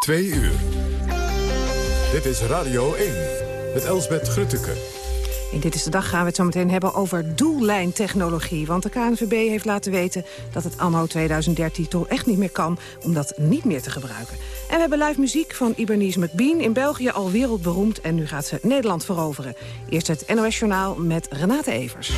Twee uur. Dit is Radio 1 met Elsbeth Grutteke. In Dit is de Dag gaan we het zo meteen hebben over doellijntechnologie. Want de KNVB heeft laten weten dat het anno 2013 toch echt niet meer kan... om dat niet meer te gebruiken. En we hebben live muziek van Ibernice McBean, in België al wereldberoemd... en nu gaat ze Nederland veroveren. Eerst het NOS Journaal met Renate Evers.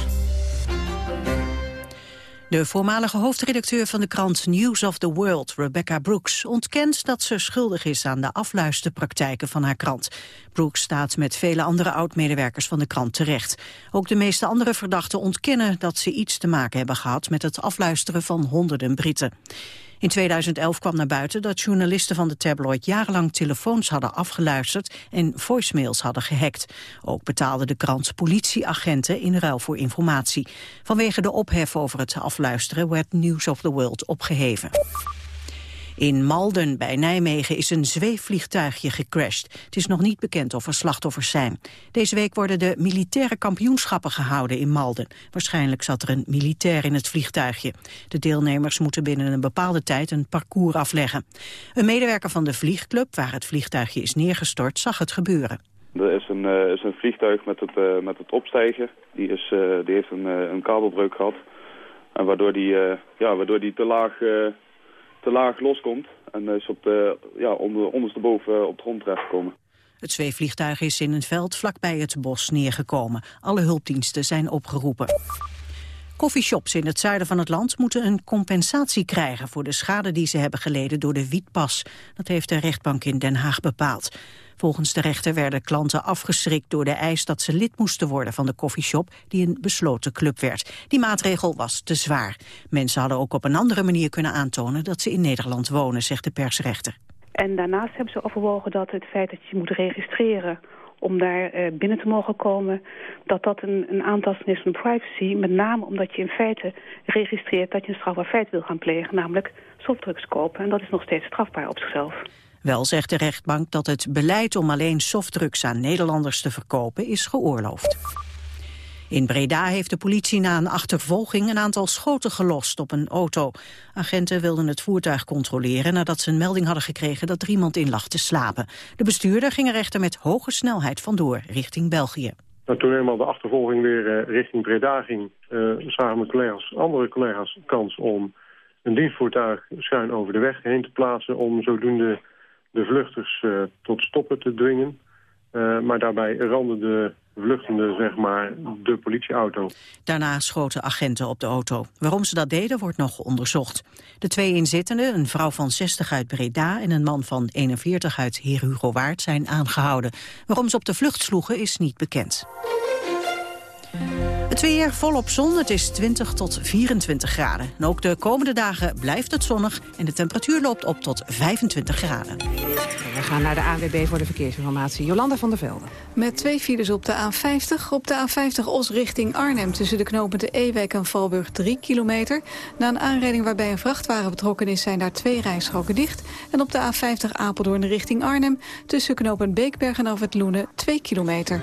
De voormalige hoofdredacteur van de krant News of the World, Rebecca Brooks, ontkent dat ze schuldig is aan de afluisterpraktijken van haar krant. Brooks staat met vele andere oud-medewerkers van de krant terecht. Ook de meeste andere verdachten ontkennen dat ze iets te maken hebben gehad met het afluisteren van honderden Britten. In 2011 kwam naar buiten dat journalisten van de tabloid jarenlang telefoons hadden afgeluisterd en voicemails hadden gehackt. Ook betaalde de krant politieagenten in ruil voor informatie. Vanwege de ophef over het afluisteren werd News of the World opgeheven. In Malden bij Nijmegen is een zweefvliegtuigje gecrashed. Het is nog niet bekend of er slachtoffers zijn. Deze week worden de militaire kampioenschappen gehouden in Malden. Waarschijnlijk zat er een militair in het vliegtuigje. De deelnemers moeten binnen een bepaalde tijd een parcours afleggen. Een medewerker van de vliegclub, waar het vliegtuigje is neergestort, zag het gebeuren. Er is een, een vliegtuig met het, uh, met het opstijgen. Die, is, uh, die heeft een, een kabelbreuk gehad. En waardoor die, ja, waardoor die te laag te laag loskomt. En is op de, ja, onder, ondersteboven op de grond terechtgekomen. Het zweefvliegtuig is in een veld vlakbij het bos neergekomen. Alle hulpdiensten zijn opgeroepen. Coffeeshops in het zuiden van het land moeten een compensatie krijgen voor de schade die ze hebben geleden door de wietpas. Dat heeft de rechtbank in Den Haag bepaald. Volgens de rechter werden klanten afgeschrikt door de eis dat ze lid moesten worden van de koffieshop die een besloten club werd. Die maatregel was te zwaar. Mensen hadden ook op een andere manier kunnen aantonen dat ze in Nederland wonen, zegt de persrechter. En daarnaast hebben ze overwogen dat het feit dat je moet registreren om daar eh, binnen te mogen komen, dat dat een, een aantasting is van privacy. Met name omdat je in feite registreert dat je een strafbaar feit wil gaan plegen, namelijk softdrugs kopen. En dat is nog steeds strafbaar op zichzelf. Wel zegt de rechtbank dat het beleid om alleen softdrugs aan Nederlanders te verkopen is geoorloofd. In Breda heeft de politie na een achtervolging een aantal schoten gelost op een auto. Agenten wilden het voertuig controleren nadat ze een melding hadden gekregen dat er iemand in lag te slapen. De bestuurder ging er echter met hoge snelheid vandoor richting België. Nou, toen eenmaal de achtervolging weer uh, richting Breda ging, uh, zagen mijn collega's, andere collega's kans om een dienstvoertuig schuin over de weg heen te plaatsen om zodoende de vluchters uh, tot stoppen te dwingen. Uh, maar daarbij randen de vluchtende zeg maar, de politieauto. Daarna schoten agenten op de auto. Waarom ze dat deden, wordt nog onderzocht. De twee inzittenden, een vrouw van 60 uit Breda... en een man van 41 uit Heer Hugo Waard, zijn aangehouden. Waarom ze op de vlucht sloegen, is niet bekend. Het weer volop zon, het is 20 tot 24 graden. En ook de komende dagen blijft het zonnig en de temperatuur loopt op tot 25 graden. We gaan naar de ANWB voor de verkeersinformatie. Jolanda van der Velde. Met twee files op de A50. Op de A50 Os richting Arnhem tussen de knopen de Ewijk en Valburg 3 kilometer. Na een aanrijding waarbij een vrachtwagen betrokken is zijn daar twee rijstroken dicht. En op de A50 Apeldoorn richting Arnhem tussen knopen Beekberg en Af het Loenen 2 kilometer.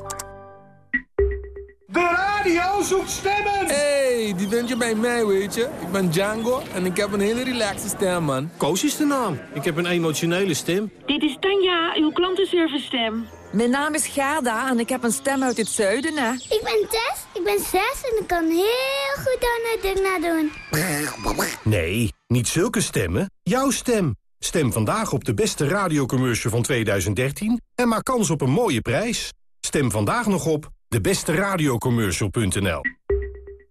De radio zoekt stemmen! hey, die vind je bij mij, weet je. Ik ben Django en ik heb een hele relaxe stem, man. Koos is de naam. Ik heb een emotionele stem. Dit is Tanja, uw klantenservice stem. Mijn naam is Gerda en ik heb een stem uit het zuiden, hè. Ik ben Tess, ik ben zes en ik kan heel goed aan het ding doen. Nee, niet zulke stemmen. Jouw stem. Stem vandaag op de beste radiocommercial van 2013 en maak kans op een mooie prijs. Stem vandaag nog op debesteRadiocommercial.nl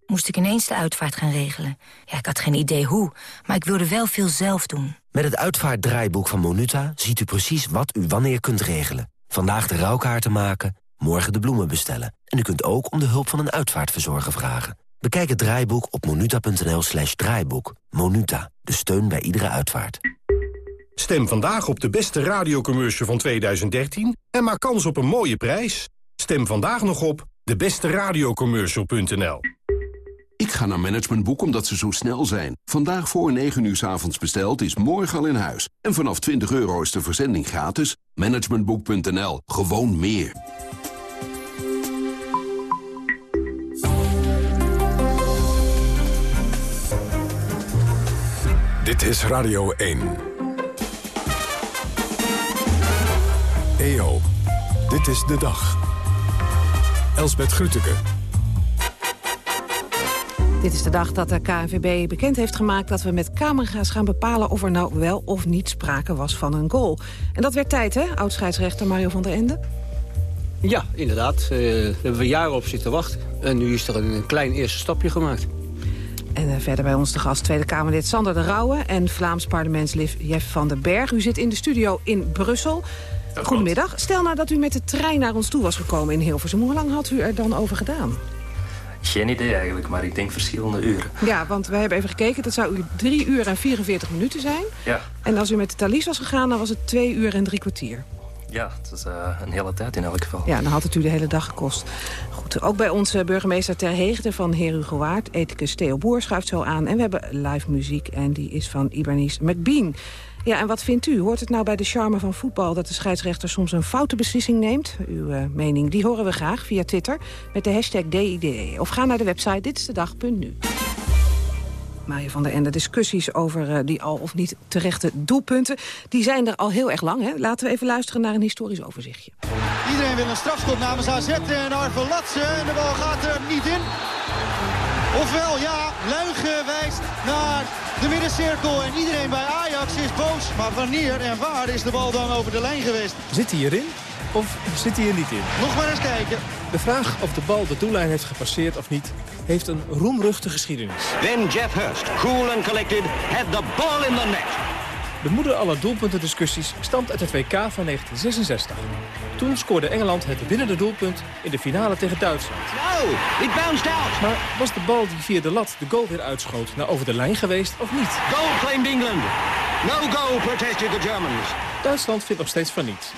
Moest ik ineens de uitvaart gaan regelen. Ja, ik had geen idee hoe, maar ik wilde wel veel zelf doen. Met het uitvaartdraaiboek van Monuta ziet u precies wat u wanneer kunt regelen. Vandaag de rouwkaarten maken, morgen de bloemen bestellen. En u kunt ook om de hulp van een uitvaartverzorger vragen. Bekijk het draaiboek op monuta.nl slash draaiboek. Monuta, de steun bij iedere uitvaart. Stem vandaag op de beste radiocommercial van 2013 en maak kans op een mooie prijs. Stem vandaag nog op debesteradiocommercial.nl. Ik ga naar Managementboek omdat ze zo snel zijn. Vandaag voor 9 uur s avonds besteld is morgen al in huis. En vanaf 20 euro is de verzending gratis. Managementboek.nl. Gewoon meer. Dit is Radio 1. EO, dit is de dag. Elsbeth Grütke. Dit is de dag dat de KNVB bekend heeft gemaakt dat we met camera's gaan bepalen of er nou wel of niet sprake was van een goal. En dat werd tijd, hè, oud-scheidsrechter Mario van der Ende? Ja, inderdaad. Uh, daar hebben we jaren op zitten wachten. En nu is er een, een klein eerste stapje gemaakt. En uh, verder bij ons de gast Tweede Kamerlid Sander de Rauwe... en Vlaams parlementslid Jeff van den Berg. U zit in de studio in Brussel. Goedemiddag. Stel nou dat u met de trein naar ons toe was gekomen in Hilversum. Hoe lang had u er dan over gedaan? Geen idee eigenlijk, maar ik denk verschillende uren. Ja, want wij hebben even gekeken. Dat zou u 3 uur en 44 minuten zijn. Ja. En als u met de Thalys was gegaan, dan was het 2 uur en drie kwartier. Ja, het is uh, een hele tijd in elk geval. Ja, dan had het u de hele dag gekost. Goed, ook bij onze burgemeester Ter Heegde van Heer Hugo Waard... ethicus Theo Boer schuift zo aan. En we hebben live muziek en die is van Ibanese McBean. Ja, en wat vindt u? Hoort het nou bij de charme van voetbal... dat de scheidsrechter soms een foute beslissing neemt? Uw uh, mening, die horen we graag via Twitter met de hashtag DIDE. Of ga naar de website ditstedag.nu. Mario van der Ende, discussies over uh, die al of niet terechte doelpunten... die zijn er al heel erg lang. Hè? Laten we even luisteren naar een historisch overzichtje. Iedereen wil een strafschop namens AZ en Arve Latsen. En de bal gaat er niet in. Ofwel, ja, Luigen wijst naar de middencirkel. En iedereen bij Ajax is boos. Maar wanneer en waar is de bal dan over de lijn geweest? Zit hij hierin? Of zit hij er niet in? Nog maar eens kijken. De vraag of de bal de doellijn heeft gepasseerd of niet... heeft een roemruchte geschiedenis. Then Jeff Hurst, cool and collected, had the ball in the net. De moeder aller doelpuntendiscussies stamt uit het WK van 1966. Toen scoorde Engeland het winnende doelpunt in de finale tegen Duitsland. No, it bounced out. Maar was de bal die via de lat de goal weer uitschoot... nou over de lijn geweest of niet? Goal claimed England. No goal protested the Germans. Duitsland vindt nog steeds van niet.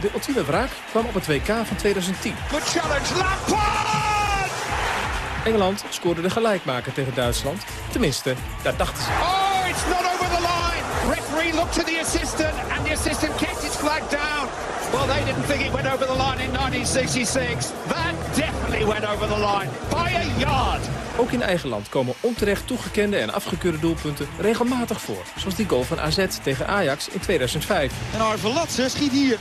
De ultieme wraak kwam op het WK van 2010. Good challenge, Lampard! Engeland scoorde de gelijkmaker tegen Duitsland. Tenminste, daar dachten ze. Oh, it's not over the line! Referee looked to the assistant and the assistant kicked his flag down. Well, they didn't think it went over the line in 1966. That definitely went over the line by a yard. Ook in eigen land komen onterecht toegekende en afgekeurde doelpunten regelmatig voor. Zoals die goal van AZ tegen Ajax in 2005. En Arve Latse schiet hier.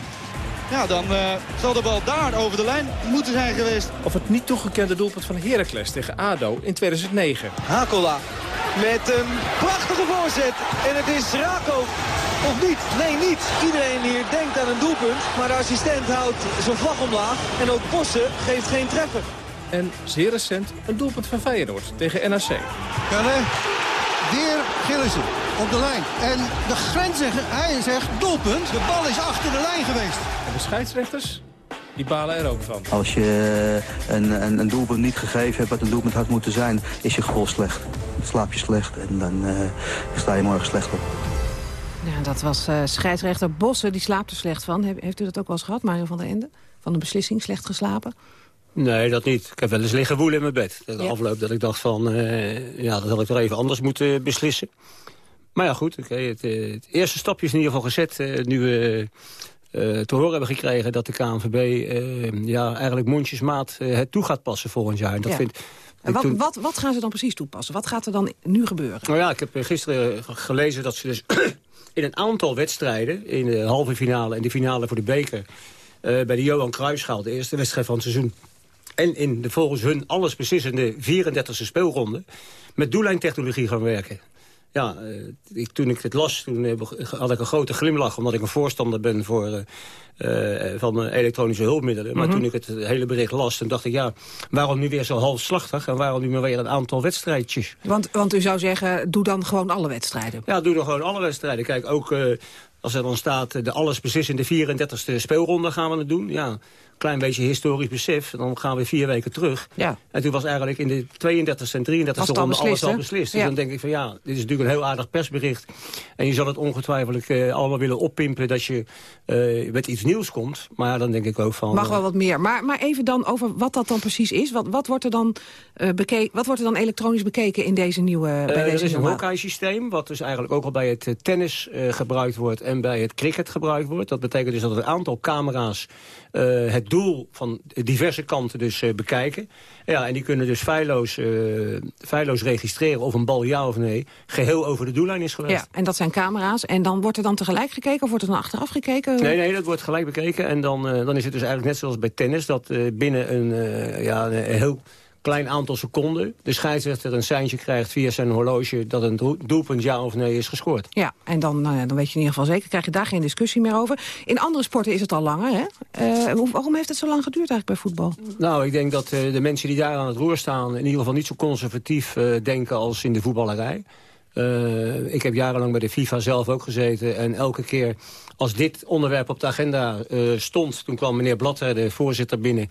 Ja, dan uh, zal de bal daar over de lijn moeten zijn geweest. Of het niet toegekende doelpunt van Heracles tegen ADO in 2009. Hakola met een prachtige voorzet. En het is Rako. Of niet? Nee, niet. Iedereen hier denkt aan een doelpunt. Maar de assistent houdt zijn vlag omlaag. En ook Bossen geeft geen treffer. En zeer recent een doelpunt van Feyenoord tegen NAC. Kalle, weer Gillissen op de lijn. En de grensrechter, hij zegt doelpunt. De bal is achter de lijn geweest. En de scheidsrechters, die balen er ook van. Als je een, een, een doelpunt niet gegeven hebt wat een doelpunt had moeten zijn... is je gevoel slecht. Slaap je slecht en dan uh, sta je morgen slecht op. Ja, dat was uh, scheidsrechter Bossen, die slaapt er slecht van. heeft u dat ook wel eens gehad, Mario van der Ende? Van de beslissing slecht geslapen? Nee, dat niet. Ik heb wel eens liggen woelen in mijn bed. De ja. afloop dat ik dacht van, uh, ja, dat had ik toch even anders moeten beslissen. Maar ja, goed. Okay, het, het, eerste stapje is in ieder geval gezet. Uh, nu we uh, te horen hebben gekregen dat de KNVB ja, eigenlijk mondjesmaat het toe gaat passen volgend jaar. En dat ja. vind, en wat, wat, wat gaan ze dan precies toepassen? Wat gaat er dan nu gebeuren? Nou ja, ik heb gisteren gelezen dat ze dus in een aantal wedstrijden... in de halve finale en de finale voor de beker... bij de Johan Cruijffschaal, de eerste wedstrijd van het seizoen... en in de volgens hun alles beslissende 34e speelronde... met doellijntechnologie gaan werken. Ja, ik, toen ik het las, toen had ik een grote glimlach... omdat ik een voorstander ben voor, uh, van elektronische hulpmiddelen. Maar mm -hmm. toen ik het hele bericht las, toen dacht ik... ja, waarom nu weer zo halfslachtig... en waarom nu maar weer een aantal wedstrijdjes? Want, want u zou zeggen, doe dan gewoon alle wedstrijden? Ja, doe dan gewoon alle wedstrijden. Kijk, ook Als er dan staat, eh, de alles beslissende 34e speelronde gaan we het doen. Ja, klein beetje historisch besef. Dan gaan we vier weken terug. Ja. En toen was eigenlijk in de 32e en 33e Was het al ronde alles al beslist. Dus dan denk ik van ja, dit is natuurlijk een heel aardig persbericht. En je zal het ongetwijfeld eh, allemaal willen oppimpen dat je eh, met iets nieuws komt. Maar ja, dan denk ik ook van... Mag wel wat meer. Maar, maar even dan over wat dat dan precies is. Wat, wat, wordt, er dan, eh beke wat wordt er dan elektronisch bekeken in deze nieuwe bij deze er is een hockey-systeem, wat dus eigenlijk ook al bij het tennis gebruikt wordt en bij het cricket gebruikt wordt. Dat betekent dus dat een aantal camera's eh, het doel van diverse kanten dus eh, bekijken. Ja, en die kunnen dus feilloos, eh, feilloos registreren of een bal ja of nee geheel over de doellijn is geweest. Ja, en dat zijn camera's. En dan wordt er dan tegelijk gekeken of wordt er dan achteraf gekeken? Nee, nee, dat wordt gelijk bekeken. En dan, dan is het dus eigenlijk net zoals bij tennis... dat binnen een, ja, een heel klein aantal seconden... de scheidsrechter een seintje krijgt via zijn horloge... dat een doel- doelpunt ja of nee is gescoord. Ja, en dan, nou ja, dan weet je in ieder geval zeker, krijg je daar geen discussie meer over. In andere sporten is het al langer, hè? Eh, waarom heeft het zo lang geduurd eigenlijk bij voetbal? Nou, ik denk dat eh, de mensen die daar aan het roer staan... in ieder geval niet zo conservatief eh, denken als in de voetballerij. Eh, ik heb jarenlang bij de FIFA zelf ook gezeten. En elke keer als dit onderwerp op de agenda eh, stond... toen kwam meneer Blatter, de voorzitter, binnen...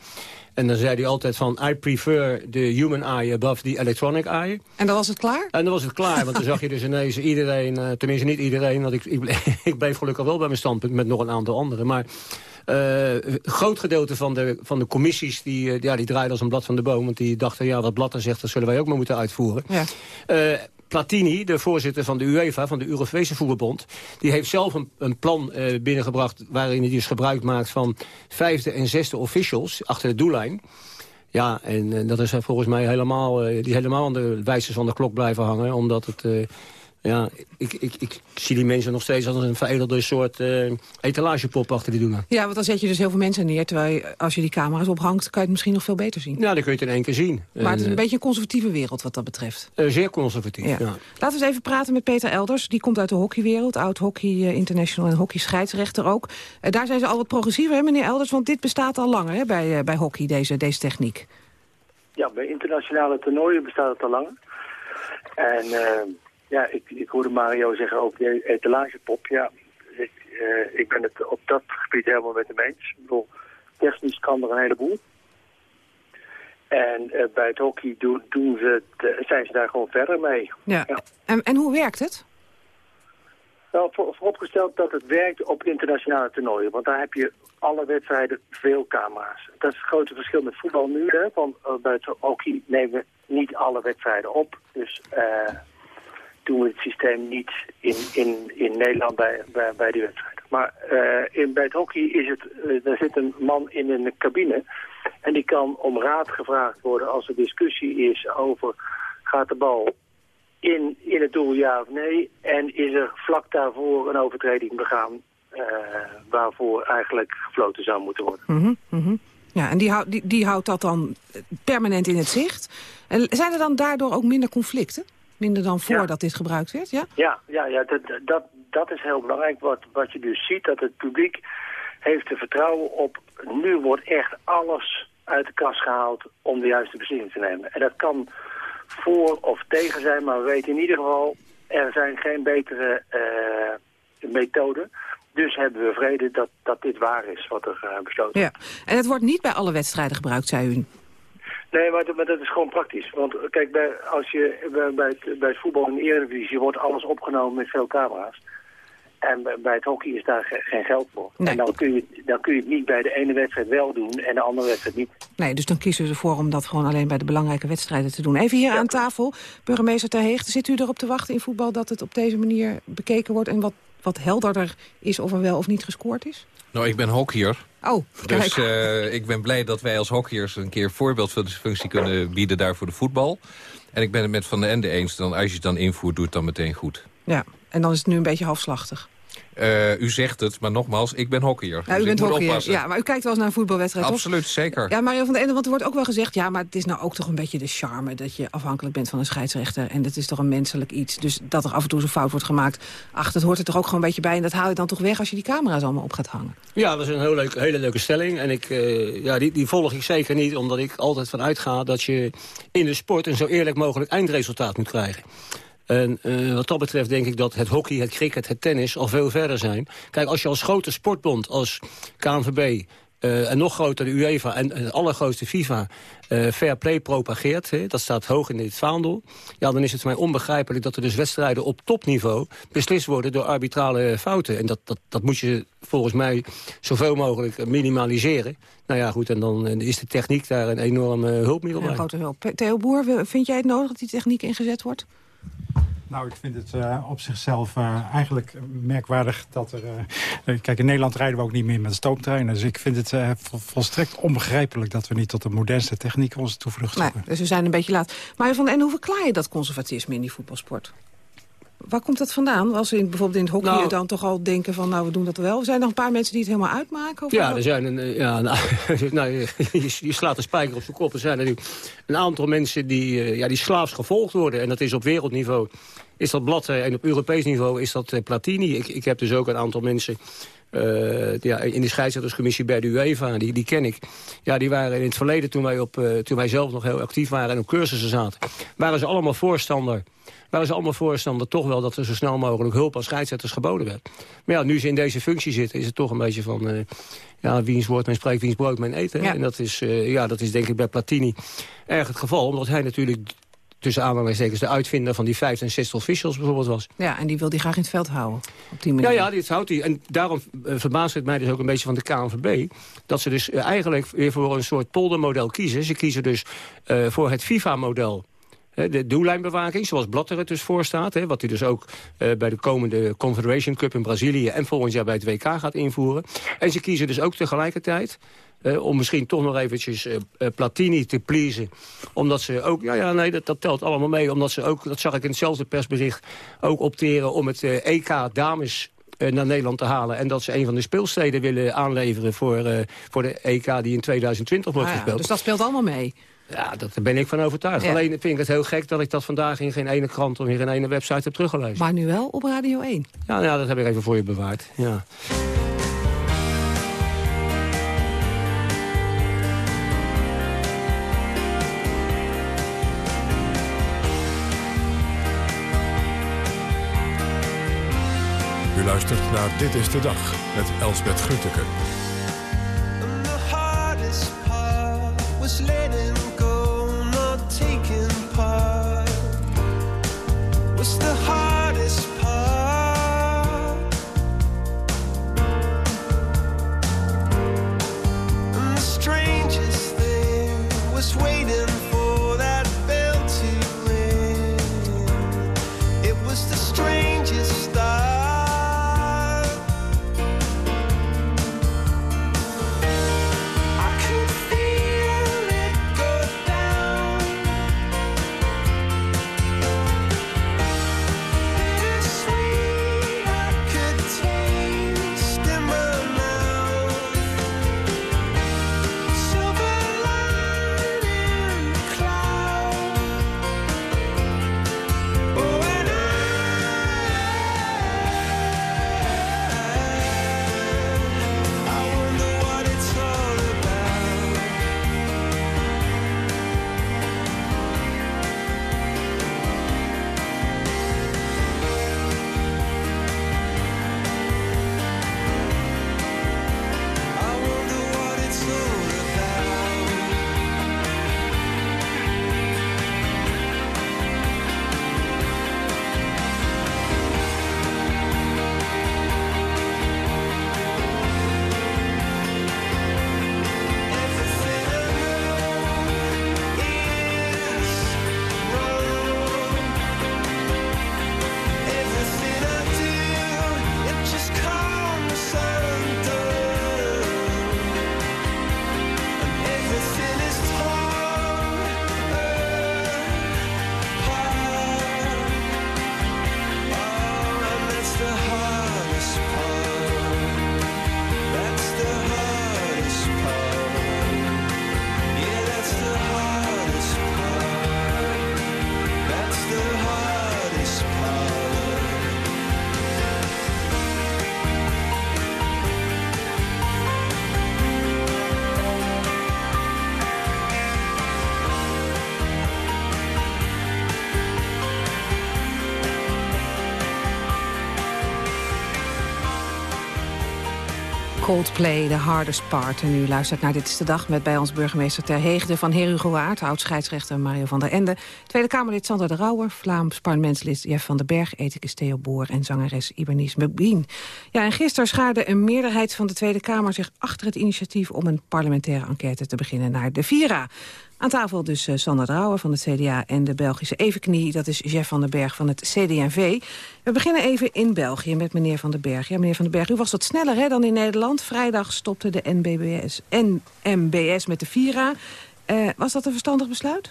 En dan zei hij altijd van... I prefer the human eye above the electronic eye. En dan was het klaar? En dan was het klaar, want dan zag je dus ineens iedereen... eh, tenminste niet iedereen, want ik, ik, bleef, ik bleef gelukkig wel bij mijn standpunt... met nog een aantal anderen. Maar een groot gedeelte van de, van de commissies... Die, eh, ja, die draaiden als een blad van de boom. Want die dachten, ja, wat Blatter zegt, dat zullen wij ook maar moeten uitvoeren. Ja. Platini, de voorzitter van de UEFA, van de Europese Voetbalbond... die heeft zelf een, een plan eh, binnengebracht... waarin hij dus gebruik maakt van vijfde en zesde officials... achter de doellijn. Ja, en eh, dat is eh, volgens mij helemaal, eh, die helemaal aan de wijzers van de klok blijven hangen. Omdat het... ja, ik, ik, ik zie die mensen nog steeds als een veredelde soort eh, etalagepop achter die doelen. Ja, want dan zet je dus heel veel mensen neer. Terwijl je, als je die camera's ophangt, kan je het misschien nog veel beter zien. Ja, dan kun je het in één keer zien. Maar het is En, een beetje een conservatieve wereld wat dat betreft. eh, zeer conservatief, Ja. ja. Laten we eens even praten met Peter Elders. Die komt uit de hockeywereld, oud hockey eh, international en hockey scheidsrechter ook. Eh, daar zijn ze al wat progressiever, hè, meneer Elders? Want dit bestaat al langer hè, bij, eh, bij hockey, deze, deze techniek. Ja, bij internationale toernooien bestaat het al langer. En eh, ja, ik, ik hoorde Mario zeggen over die etalagepop. Ja, ik, eh, ik ben het op dat gebied helemaal met hem eens. Ik bedoel, technisch kan er een heleboel. En eh, bij het hockey doen, doen ze het, eh, zijn ze daar gewoon verder mee. Ja. En, en hoe werkt het? Nou, voor, vooropgesteld dat het werkt op internationale toernooien. Want daar heb je alle wedstrijden veel camera's. Dat is het grote verschil met voetbal nu. Hè, want bij het hockey nemen we niet alle wedstrijden op. Dus eh, doen we het systeem niet in, in, in Nederland bij, bij, bij die wedstrijden. Maar eh, in, bij het hockey is het, eh, er zit een man in een cabine. En die kan om raad gevraagd worden als er discussie is over... gaat de bal in, in het doel ja of nee? En is er vlak daarvoor een overtreding begaan eh, waarvoor eigenlijk gefloten zou moeten worden? Mhm, mhm. Ja, en die, houdt die, die houdt dat dan permanent in het zicht. En zijn er dan daardoor ook minder conflicten? Minder dan voordat dit gebruikt werd, ja? Ja, ja, ja dat, dat, dat is heel belangrijk. Wat, wat je dus ziet, dat het publiek heeft er vertrouwen op... nu wordt echt alles uit de kast gehaald om de juiste beslissing te nemen. En dat kan voor of tegen zijn, maar we weten in ieder geval... er zijn geen betere eh, methoden. Dus hebben we vrede dat, dat dit waar is, wat er eh, besloten Ja. En het wordt niet bij alle wedstrijden gebruikt, zei u. Nee, maar, dat- maar dat is gewoon praktisch. Want eh, kijk, bij, als je, bij, bij, het, bij het voetbal in de Eredivisie wordt alles opgenomen met veel camera's. En bij, het hockey is daar ge- geen geld voor. En dan kun, je, dan kun je het niet bij de ene wedstrijd wel doen en de andere wedstrijd niet. Nee, dus dan kiezen ze ervoor om dat gewoon alleen bij de belangrijke wedstrijden te doen. Even hier aan tafel, burgemeester Ter Heeg, zit u erop te wachten in voetbal dat het op deze manier bekeken wordt en wat, wat helderder is of er wel of niet gescoord is? Nou, ik ben hockeyer. Oh, kijk. Dus eh, ik ben blij dat wij als hockeyers een keer voorbeeldfunctie kunnen bieden daar voor de voetbal. En ik ben het met Van den Ende eens, dan, als je het dan invoert, doe het dan meteen goed. Ja, en dan is het nu een beetje halfslachtig. Eh, u zegt het, maar nogmaals, ik ben hockeyer. Ja, dus u bent ik moet hockeyer. oppassen. Ja, maar u kijkt wel eens naar een voetbalwedstrijd, toch? Absoluut, zeker. Ja, Mario van den Ende, want er wordt ook wel gezegd... ja, maar het is nou ook toch een beetje de charme... dat je afhankelijk bent van een scheidsrechter... en dat is toch een menselijk iets. Dus dat er af en toe zo'n fout wordt gemaakt... ach, dat hoort er toch ook gewoon een beetje bij... en dat haal je dan toch weg als je die camera's allemaal op gaat hangen. Ja, dat is een heel leuk, hele leuke stelling. En ik, eh, ja, die, die volg ik zeker niet, omdat ik altijd van uitga... dat je in de sport een zo eerlijk mogelijk eindresultaat moet krijgen. En uh, wat dat betreft denk ik dat het hockey, het cricket, het tennis al veel verder zijn. Kijk, als je als grote sportbond, als KNVB... Uh, en nog groter de UEFA en het allergrootste FIFA uh, fair play propageert... Dat staat hoog in dit vaandel... ja, dan is het voor mij onbegrijpelijk dat er dus wedstrijden op topniveau... beslist worden door arbitrale fouten. En dat, dat, dat moet je volgens mij zoveel mogelijk minimaliseren. Nou ja, goed, en dan is de techniek daar een enorme hulpmiddel bij. Een grote hulp. Theo Boer, vind jij het nodig dat die techniek ingezet wordt? Nou, ik vind het uh, op zichzelf uh, eigenlijk merkwaardig dat er... Uh, kijk, in Nederland rijden we ook niet meer met stoomtreinen. Dus ik vind het volstrekt onbegrijpelijk dat we niet tot de modernste techniek onze toevlucht. Nee, dus we zijn een beetje laat. Maar van, en hoe verklaar je dat conservatisme in die voetbalsport? Waar komt dat vandaan? Als we in, bijvoorbeeld in het hockey nou, dan toch al denken van... nou, we doen dat wel. Zijn er een paar mensen die het helemaal uitmaken? Of ja, er zijn een, ja nou, nou, je, je, slaat de spijker op zijn kop. Er zijn natuurlijk een aantal mensen die, ja, die slaafs gevolgd worden. En dat is op wereldniveau is dat Blatter en op Europees niveau is dat uh, Platini. Ik, ik heb dus ook een aantal mensen uh, ja, in de scheidsrechterscommissie bij de UEFA, die, die ken ik. Ja, die waren in het verleden, toen wij, op, uh, toen wij zelf nog heel actief waren en op cursussen zaten... waren ze allemaal voorstander waren ze allemaal voorstander toch wel dat er zo snel mogelijk hulp aan scheidsrechters geboden werd. Maar ja, nu ze in deze functie zitten, is het toch een beetje van... Uh, ja, wiens woord men spreekt, wiens brood men eten. En dat is, uh, ja, dat is denk ik bij Platini erg het geval. Omdat hij natuurlijk tussen aanhalingstekens de uitvinder van die vijf en zes officials bijvoorbeeld was. Ja, en die wil hij graag in het veld houden. Op die manier. Ja, ja, dit houdt hij. En daarom uh, verbaast het mij dus ook een beetje van de KNVB... dat ze dus uh, eigenlijk weer voor een soort poldermodel kiezen. Ze kiezen dus uh, voor het FIFA-model de doellijnbewaking, zoals Blatter het dus voorstaat. Hè, wat hij dus ook uh, bij de komende Confederation Cup in Brazilië... en volgend jaar bij het WK gaat invoeren. En ze kiezen dus ook tegelijkertijd... Uh, om misschien toch nog eventjes uh, Platini te pleasen. Omdat ze ook, ja, ja nee, dat, dat telt allemaal mee. Omdat ze ook, dat zag ik in hetzelfde persbericht, ook opteren om het EK dames naar Nederland te halen. En dat ze een van de speelsteden willen aanleveren voor, voor de EK die in 2020 wordt ah, ja, gespeeld. Dus dat speelt allemaal mee? Ja, dat, daar ben ik van overtuigd. Ja. Alleen vind ik het heel gek dat ik dat vandaag in geen ene krant... of in geen ene website heb teruggelezen. Maar nu wel op Radio 1? Ja, ja dat heb ik even voor je bewaard. Ja. Luistert naar Dit is de Dag met Elsbeth Grutteke. Coldplay, The Hardest Part. En u luistert naar Dit is de Dag met bij ons burgemeester Ter Heegde van Herugowaard, oud-scheidsrechter Mario van der Ende, Tweede Kamerlid Sander de Rauwer, Vlaams parlementslid Jeff van den Berg, ethicus Theo Boer en zangeres Ibernice McBean. Ja, en gisteren schaarde een meerderheid van de Tweede Kamer zich achter het initiatief om een parlementaire enquête te beginnen naar de Vira. Aan tafel dus uh, Sander Drouwer van het CDA en de Belgische Evenknie. Dat is Jeff van den Berg van het CDNV. We beginnen even in België met meneer Van den Berg. Ja, meneer Van den Berg, u was wat sneller hè, dan in Nederland. Vrijdag stopte de NBBS, NMBS met de Vira. Uh, was dat een verstandig besluit?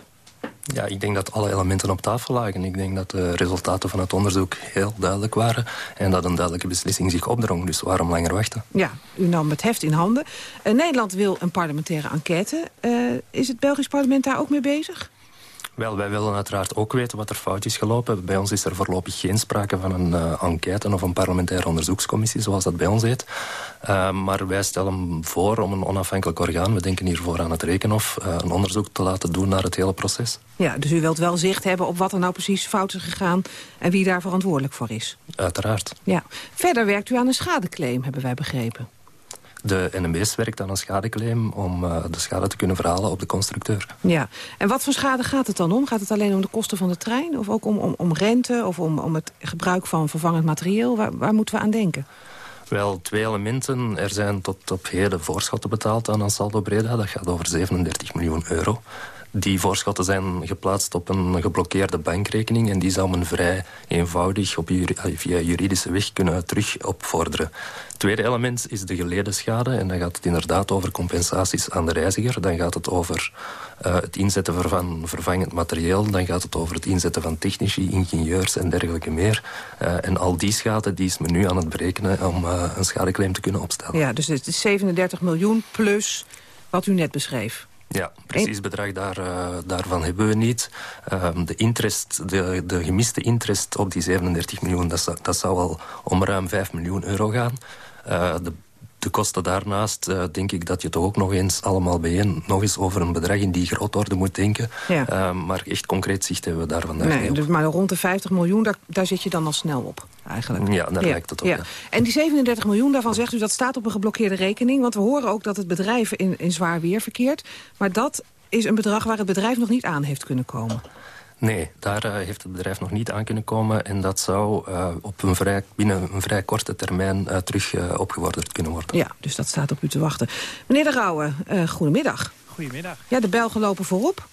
Ja, ik denk dat alle elementen op tafel lagen. Ik denk dat de resultaten van het onderzoek heel duidelijk waren... en dat een duidelijke beslissing zich opdrong. Dus waarom langer wachten? Ja, u nam het heft in handen. Uh, Nederland wil een parlementaire enquête. Uh, is het Belgisch parlement daar ook mee bezig? Wel, wij willen uiteraard ook weten wat er fout is gelopen. Bij ons is er voorlopig geen sprake van een uh, enquête of een parlementaire onderzoekscommissie, zoals dat bij ons heet. Uh, maar wij stellen voor om een onafhankelijk orgaan, we denken hiervoor aan het Rekenhof, uh, een onderzoek te laten doen naar het hele proces. Ja, dus u wilt wel zicht hebben op wat er nou precies fout is gegaan en wie daar verantwoordelijk voor is? Uiteraard. Ja. Verder werkt u aan een schadeclaim, hebben wij begrepen. De NMBS werkt aan een schadeclaim om uh, de schade te kunnen verhalen op de constructeur. Ja, en wat voor schade gaat het dan om? Gaat het alleen om de kosten van de trein? Of ook om, om, om rente of om, om het gebruik van vervangend materieel? Waar, waar moeten we aan denken? Wel, twee elementen. Er zijn tot op heden voorschotten betaald aan Ansaldo Breda. Dat gaat over 37 miljoen euro. Die voorschotten zijn geplaatst op een geblokkeerde bankrekening... en die zou men vrij eenvoudig op juri via juridische weg kunnen terug opvorderen. Het tweede element is de geleden schade. En dan gaat het inderdaad over compensaties aan de reiziger. Dan gaat het over uh, het inzetten van vervangend materieel. Dan gaat het over het inzetten van technici, ingenieurs en dergelijke meer. Uh, en al die schade die is men nu aan het berekenen... om een schadeclaim te kunnen opstellen. Ja, dus het is 37 miljoen plus wat u net beschreef. Ja, precies bedrag daar, uh, daarvan hebben we niet. Uh, de, interest, de, de gemiste interest op die 37 miljoen, dat, zou, dat zou al om ruim 5 miljoen euro gaan. Uh, de, de kosten daarnaast uh, denk ik dat je toch ook nog eens allemaal bijeen... nog eens over een bedrag in die grootorde moet denken. Ja. Uh, maar echt concreet zicht hebben we daar vandaag nee, dus Maar rond de 50 miljoen, daar, daar zit je dan al snel op eigenlijk. Ja, daar ja. lijkt het op. Ja. Ja. En die 37 miljoen, daarvan zegt u dat staat op een geblokkeerde rekening. Want we horen ook dat het bedrijf in, in zwaar weer verkeert. Maar dat is een bedrag waar het bedrijf nog niet aan heeft kunnen komen. Nee, daar uh, heeft het bedrijf nog niet aan kunnen komen. En dat zou uh, op een vrij, binnen een vrij korte termijn uh, terug opgevorderd kunnen worden. Ja, dus dat staat op u te wachten. Meneer de Rauwe, goedemiddag. Goedemiddag. Ja, de Belgen lopen voorop.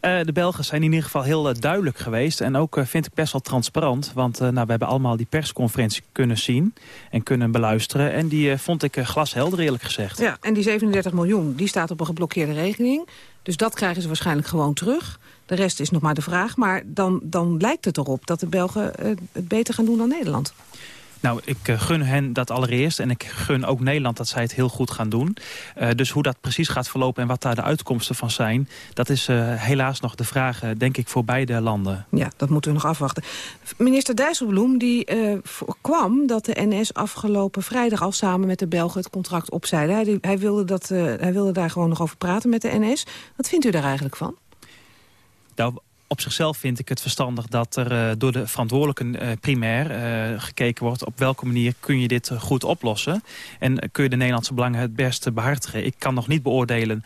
Uh, de Belgen zijn in ieder geval heel uh, duidelijk geweest. En ook uh, vind ik best wel transparant. Want nou, we hebben allemaal die persconferentie kunnen zien. En kunnen beluisteren. En die vond ik glashelder eerlijk gezegd. Ja, en die 37 miljoen, die staat op een geblokkeerde rekening. Dus dat krijgen ze waarschijnlijk gewoon terug. De rest is nog maar de vraag. Maar dan, dan lijkt het erop dat de Belgen het beter gaan doen dan Nederland. Nou, ik uh, gun hen dat allereerst. En ik gun ook Nederland dat zij het heel goed gaan doen. Uh, dus hoe dat precies gaat verlopen en wat daar de uitkomsten van zijn... dat is uh, helaas nog de vraag, denk ik, voor beide landen. Ja, dat moeten we nog afwachten. Minister Dijsselbloem die kwam dat de NS afgelopen vrijdag... al samen met de Belgen het contract opzeide. Hij, hij, wilde dat, hij wilde daar gewoon nog over praten met de NS. Wat vindt u daar eigenlijk van? Nou, op zichzelf vind ik het verstandig dat er uh, door de verantwoordelijken uh, primair uh, gekeken wordt... op welke manier kun je dit goed oplossen. En kun je de Nederlandse belangen het beste behartigen. Ik kan nog niet beoordelen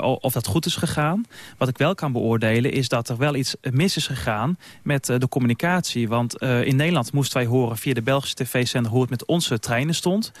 of dat goed is gegaan. Wat ik wel kan beoordelen is dat er wel iets mis is gegaan met de communicatie. Want in Nederland moesten wij horen via de Belgische tv-zender... hoe het met onze treinen stond,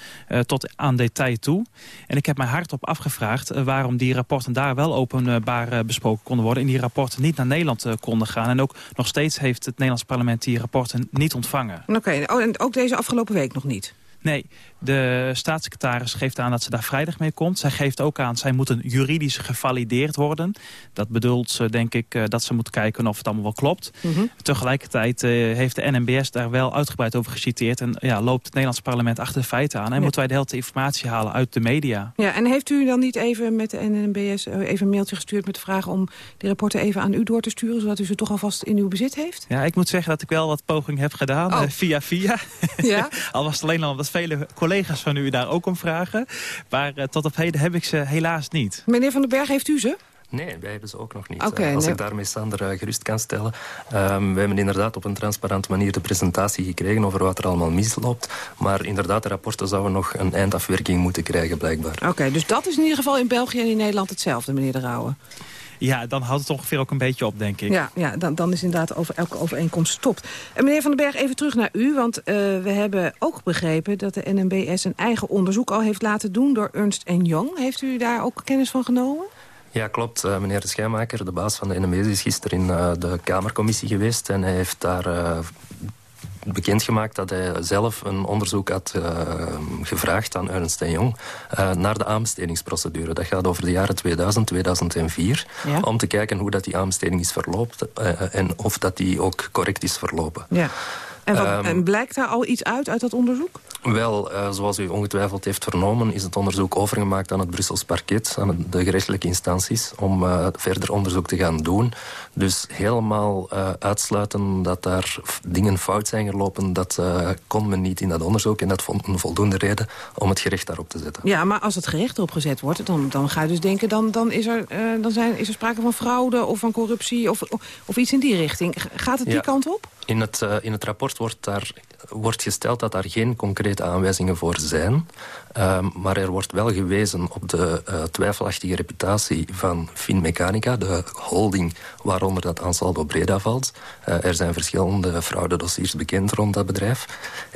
tot aan detail toe. En ik heb mij hardop afgevraagd waarom die rapporten daar wel openbaar besproken konden worden... en die rapporten niet naar Nederland konden gaan. En ook nog steeds heeft het Nederlands parlement die rapporten niet ontvangen. Oké, okay. oh, en ook deze afgelopen week nog niet? Nee, de staatssecretaris geeft aan dat ze daar vrijdag mee komt. Zij geeft ook aan, zij moeten juridisch gevalideerd worden. Dat bedoelt ze, denk ik, dat ze moet kijken of het allemaal wel klopt. Mm -hmm. Tegelijkertijd uh, heeft de NMBS daar wel uitgebreid over geciteerd. En ja, loopt het Nederlands parlement achter de feiten aan. En ja. moeten wij de hele informatie halen uit de media. Ja, en heeft u dan niet even met de NMBS even een mailtje gestuurd... met de vraag om die rapporten even aan u door te sturen... zodat u ze toch alvast in uw bezit heeft? Ja, ik moet zeggen dat ik wel wat poging heb gedaan, oh. via via. Ja? al was het alleen al dat vele collega's van u daar ook om vragen. Maar uh, tot op heden heb ik ze helaas niet. Meneer Van den Berg, heeft u ze? Nee, wij hebben ze ook nog niet. Oké, Eh, Als nee. ik daarmee Sander eh, gerust kan stellen. Ehm, we hebben inderdaad op een transparante manier de presentatie gekregen over wat er allemaal misloopt. Maar inderdaad, de rapporten zouden nog een eindafwerking moeten krijgen, blijkbaar. Oké, dus dat is in ieder geval in België en in Nederland hetzelfde, meneer De Rauwe. Ja, dan houdt het ongeveer ook een beetje op, denk ik. Ja, ja dan, dan is inderdaad over elke overeenkomst stopt. En meneer Van den Berg, even terug naar u. Want eh, we hebben ook begrepen dat de NMBS een eigen onderzoek al heeft laten doen door Ernst Young. Heeft u daar ook kennis van genomen? Ja, klopt. Eh, meneer de Schijnmaker, de baas van de NMBS, is gisteren in eh, de Kamercommissie geweest. En hij heeft daar eh, bekendgemaakt dat hij zelf een onderzoek had eh, gevraagd aan Ernst Young eh, naar de aanbestedingsprocedure. Dat gaat over de jaren 2000, 2004. Ja. Om te kijken hoe dat die aanbesteding is verloopt eh, en of dat die ook correct is verlopen. Ja. En, wat, Ehm, en blijkt daar al iets uit, uit dat onderzoek? Wel, zoals u ongetwijfeld heeft vernomen... is het onderzoek overgemaakt aan het Brussels parket... aan de gerechtelijke instanties... om verder onderzoek te gaan doen. Dus helemaal eh, uitsluiten dat daar dingen fout zijn gelopen... dat eh, kon men niet in dat onderzoek. En dat vond een voldoende reden om het gerecht daarop te zetten. Ja, maar als het gerecht erop gezet wordt, dan, dan ga je dus denken... dan, dan, is, er, eh, dan zijn, is er sprake van fraude of van corruptie of, of, iets in die richting. Gaat het die Ja. kant op? In het, in het rapport wordt, daar, wordt gesteld dat daar geen concrete aanwijzingen voor zijn. Ehm, maar er wordt wel gewezen op de eh, twijfelachtige reputatie van Finmechanica, de holding waaronder dat Ansaldo Breda valt. Eh, er zijn verschillende fraudedossiers bekend rond dat bedrijf.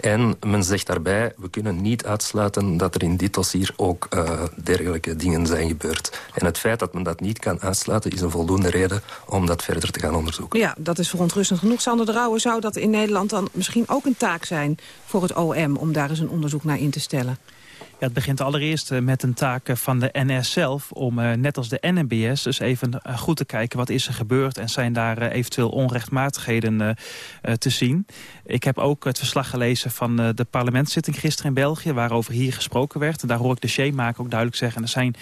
En men zegt daarbij, we kunnen niet uitsluiten dat er in dit dossier ook eh, dergelijke dingen zijn gebeurd. En het feit dat men dat niet kan uitsluiten is een voldoende reden om dat verder te gaan onderzoeken. Ja, dat is verontrustend genoeg. Sander de Rauwe, zou dat in Nederland dan misschien ook een taak zijn... voor het OM om daar eens een onderzoek naar in te stellen? Ja, het begint allereerst eh, met een taak eh, van de NS zelf... om eh, net als de NMBS dus even goed te kijken wat is er gebeurd... en zijn daar eventueel onrechtmatigheden te zien. Ik heb ook het verslag gelezen van de parlementszitting gisteren in België... waarover hier gesproken werd. En daar hoor ik de Shea-maker ook duidelijk zeggen... er zijn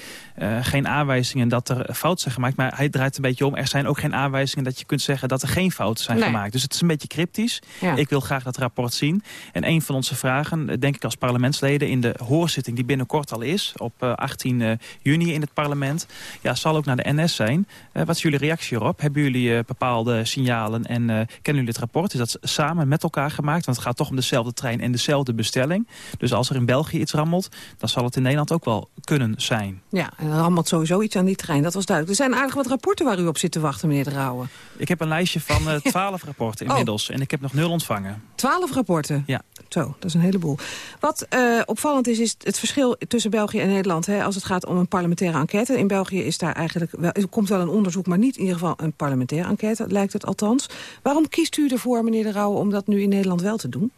geen aanwijzingen dat er fouten zijn gemaakt. Maar hij draait een beetje om. Er zijn ook geen aanwijzingen dat je kunt zeggen... dat er geen fouten zijn Nee. gemaakt. Dus het is een beetje cryptisch. Ja. Ik wil graag dat rapport zien. En een van onze vragen, denk ik als parlementsleden... in de hoorzitting die binnenkort al is, op eh, 18 eh, juni in het parlement... Ja, zal ook naar de NS zijn. Eh, wat is jullie reactie erop? Hebben jullie eh, bepaalde signalen en eh, kennen jullie het rapport? Is dat samen met elkaar gemaakt? Want het gaat toch om dezelfde trein en dezelfde bestelling. Dus als er in België iets rammelt, dan zal het in Nederland ook wel kunnen zijn. Ja, en er rammelt sowieso iets aan die trein, dat was duidelijk. Er zijn aardig wat rapporten waar u op zit te wachten, meneer de Rauwe. Ik heb een lijstje van eh, 12 rapporten inmiddels en ik heb nog nul ontvangen. Twaalf rapporten? Ja. Zo, dat is een heleboel. Wat eh, opvallend is, is het verschil tussen België en Nederland... Hè, als het gaat om een parlementaire enquête. In België is daar eigenlijk wel, er komt wel een onderzoek... maar niet in ieder geval een parlementaire enquête, lijkt het althans. Waarom kiest u ervoor, meneer de Rauwe, om dat nu in Nederland wel te doen?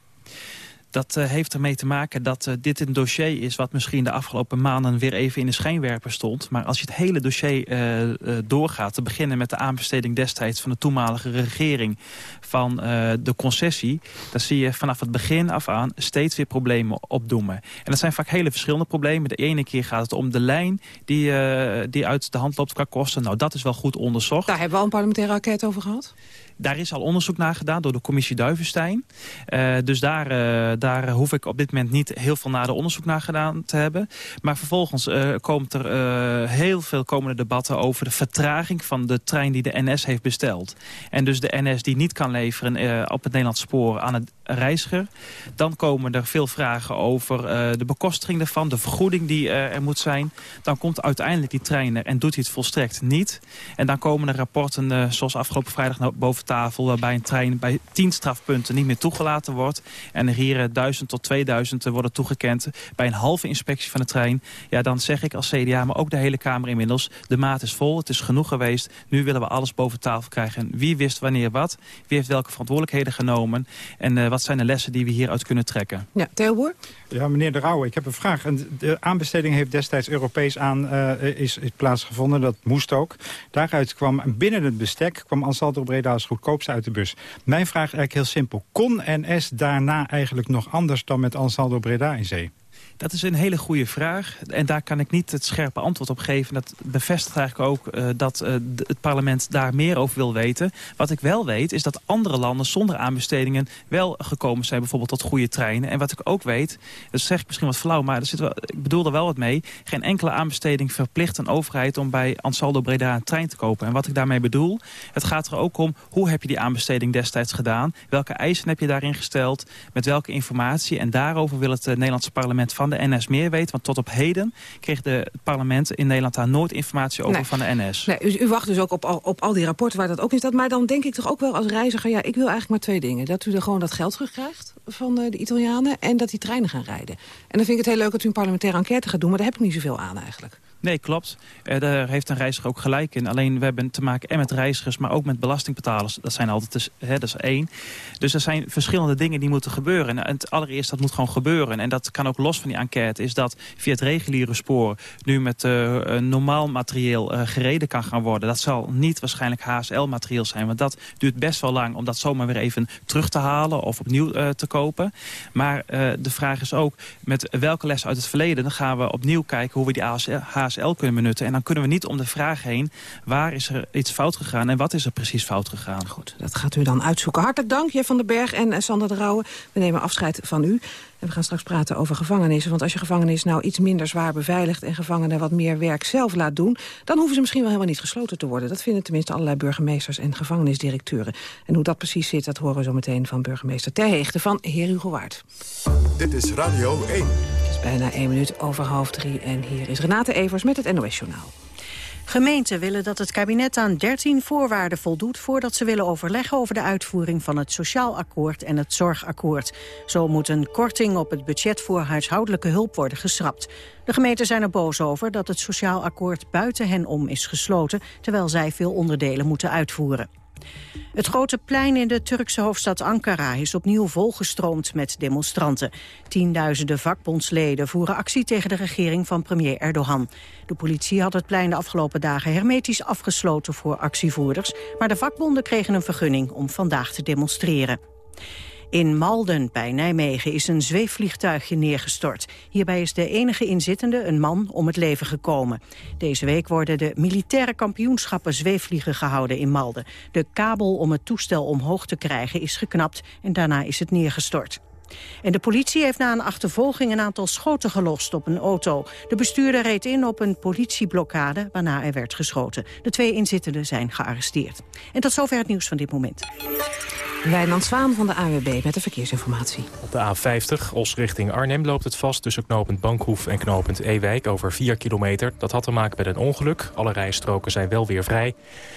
Dat eh, heeft ermee te maken dat eh, dit een dossier is... wat misschien de afgelopen maanden weer even in de schijnwerper stond. Maar als je het hele dossier eh, doorgaat... te beginnen met de aanbesteding destijds van de toenmalige regering... van de concessie... dan zie je vanaf het begin af aan steeds weer problemen opdoemen. En dat zijn vaak hele verschillende problemen. De ene keer gaat het om de lijn die, die uit de hand loopt qua kosten. Nou, dat is wel goed onderzocht. Daar hebben we al een parlementaire enquête over gehad. Daar is al onderzoek naar gedaan door de commissie Duivenstein. Eh, dus daar, eh, daar hoef ik op dit moment niet heel veel nader onderzoek naar gedaan te hebben. Maar vervolgens eh, komt er heel veel komende debatten over de vertraging van de trein die de NS heeft besteld. En dus de NS die niet kan leveren op het Nederlands spoor aan het reiziger. Dan komen er veel vragen over de bekostiging daarvan, de vergoeding die er moet zijn. Dan komt uiteindelijk die trein er en doet hij het volstrekt niet. En dan komen er rapporten, zoals afgelopen vrijdag naar boven tafel... waarbij een trein bij 10 strafpunten niet meer toegelaten wordt. En er hier eh, 1000 tot 2000 worden toegekend bij een halve inspectie van de trein. Ja, dan zeg ik als CDA, maar ook de hele Kamer inmiddels... de maat is vol, het is genoeg geweest. Nu willen we alles boven tafel krijgen. En wie wist wanneer wat? Wie heeft welke verantwoordelijkheden genomen? En eh, wat zijn de lessen die we hieruit kunnen trekken? Ja, Theo? Ja, meneer De Rauwe, ik heb een vraag. De aanbesteding heeft destijds Europees aan eh, is, is plaatsgevonden. Dat moest ook. Daaruit kwam binnen het bestek kwam Ansaldo Breda als goedkoopste uit de bus. Mijn vraag is eigenlijk heel simpel. Kon NS daarna eigenlijk nog anders dan met Ansaldo Breda in zee? Dat is een hele goede vraag. En daar kan ik niet het scherpe antwoord op geven. Dat bevestigt eigenlijk ook uh, dat uh, het parlement daar meer over wil weten. Wat ik wel weet is dat andere landen zonder aanbestedingen wel gekomen zijn. Bijvoorbeeld tot goede treinen. En wat ik ook weet, dat zeg ik misschien wat flauw, maar er zit wel, ik bedoel er wel wat mee. Geen enkele aanbesteding verplicht een overheid om bij Ansaldo Breda een trein te kopen. En wat ik daarmee bedoel, het gaat er ook om hoe heb je die aanbesteding destijds gedaan? Welke eisen heb je daarin gesteld? Met welke informatie? En daarover wil het uh, Nederlandse parlement van de NS meer weten. Want tot op heden kreeg de, het parlement in Nederland daar nooit informatie over van de NS. Nee, u, u, wacht dus ook op, op al die rapporten waar dat ook in staat. Maar dan denk ik toch ook wel als reiziger... ja, ik wil eigenlijk maar twee dingen. Dat u er gewoon dat geld terugkrijgt van de, de Italianen... en dat die treinen gaan rijden. En dan vind ik het heel leuk dat u een parlementaire enquête gaat doen... maar daar heb ik niet zoveel aan eigenlijk. Nee, klopt. Uh, daar heeft een reiziger ook gelijk in. Alleen we hebben te maken en met reizigers, maar ook met belastingbetalers. Dat zijn altijd dus, hè, dat is één. Dus er zijn verschillende dingen die moeten gebeuren. En het allereerst, dat moet gewoon gebeuren. En dat kan ook los van die enquête, is dat via het reguliere spoor... nu met uh, normaal materieel uh, gereden kan gaan worden. Dat zal niet waarschijnlijk HSL-materieel zijn. Want dat duurt best wel lang om dat zomaar weer even terug te halen... of opnieuw te kopen. Maar de vraag is ook, met welke les uit het verleden... dan gaan we opnieuw kijken hoe we die HSL HSL kunnen benutten. En dan kunnen we niet om de vraag heen... waar is er iets fout gegaan en wat is er precies fout gegaan. Goed, dat gaat u dan uitzoeken. Hartelijk dank, Jeff van den Berg en eh, Sander de Rauwe. We nemen afscheid van u. En we gaan straks praten over gevangenissen. Want als je gevangenis nou iets minder zwaar beveiligt... en gevangenen wat meer werk zelf laat doen... dan hoeven ze misschien wel helemaal niet gesloten te worden. Dat vinden tenminste allerlei burgemeesters en gevangenisdirecteuren. En hoe dat precies zit, dat horen we zo meteen van burgemeester Terheegte van Heer Hugo Waard. Dit is Radio 1. Het is bijna één minuut over half drie. En hier is Renate Evers met het NOS Journaal. Gemeenten willen dat het kabinet aan 13 voorwaarden voldoet... voordat ze willen overleggen over de uitvoering van het Sociaal Akkoord en het Zorgakkoord. Zo moet een korting op het budget voor huishoudelijke hulp worden geschrapt. De gemeenten zijn er boos over dat het Sociaal Akkoord buiten hen om is gesloten... terwijl zij veel onderdelen moeten uitvoeren. Het grote plein in de Turkse hoofdstad Ankara is opnieuw volgestroomd met demonstranten. Tienduizenden vakbondsleden voeren actie tegen de regering van premier Erdogan. De politie had het plein de afgelopen dagen hermetisch afgesloten voor actievoerders, maar de vakbonden kregen een vergunning om vandaag te demonstreren. In Malden bij Nijmegen is een zweefvliegtuigje neergestort. Hierbij is de enige inzittende, een man, om het leven gekomen. Deze week worden de militaire kampioenschappen zweefvliegen gehouden in Malden. De kabel om het toestel omhoog te krijgen is geknapt en daarna is het neergestort. En de politie heeft na een achtervolging een aantal schoten gelost op een auto. De bestuurder reed in op een politieblokkade, waarna er werd geschoten. De twee inzittenden zijn gearresteerd. En tot zover het nieuws van dit moment. Wijnand Zwaan van de AWB met de verkeersinformatie. Op de A50, Os richting Arnhem, loopt het vast tussen knooppunt Bankhoef en knooppunt Ewijk over 4 kilometer. Dat had te maken met een ongeluk. Alle rijstroken zijn wel weer vrij.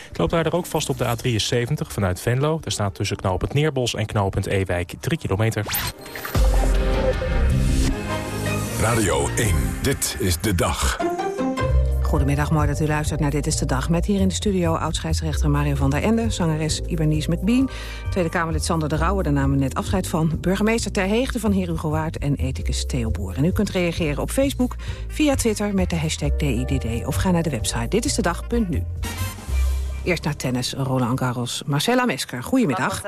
Het loopt daar ook vast op de A73 vanuit Venlo. Daar staat tussen knooppunt Neerbos en knooppunt Ewijk 3 kilometer. Radio 1, dit is de dag. Goedemiddag, mooi dat u luistert naar Dit is de Dag. Met hier in de studio oud-scheidsrechter Mario van der Ende... zangeres Ibernice McBean, Tweede Kamerlid Sander de Rauwe... daar namen we net afscheid van, burgemeester Ter Heegte van Heer Hugo Waard... en ethicus Theo Boer. En u kunt reageren op Facebook, via Twitter met de hashtag DIDD... of ga naar de website ditistedag.nu. Eerst naar tennis, Roland Garros. Marcella Mesker, goedemiddag.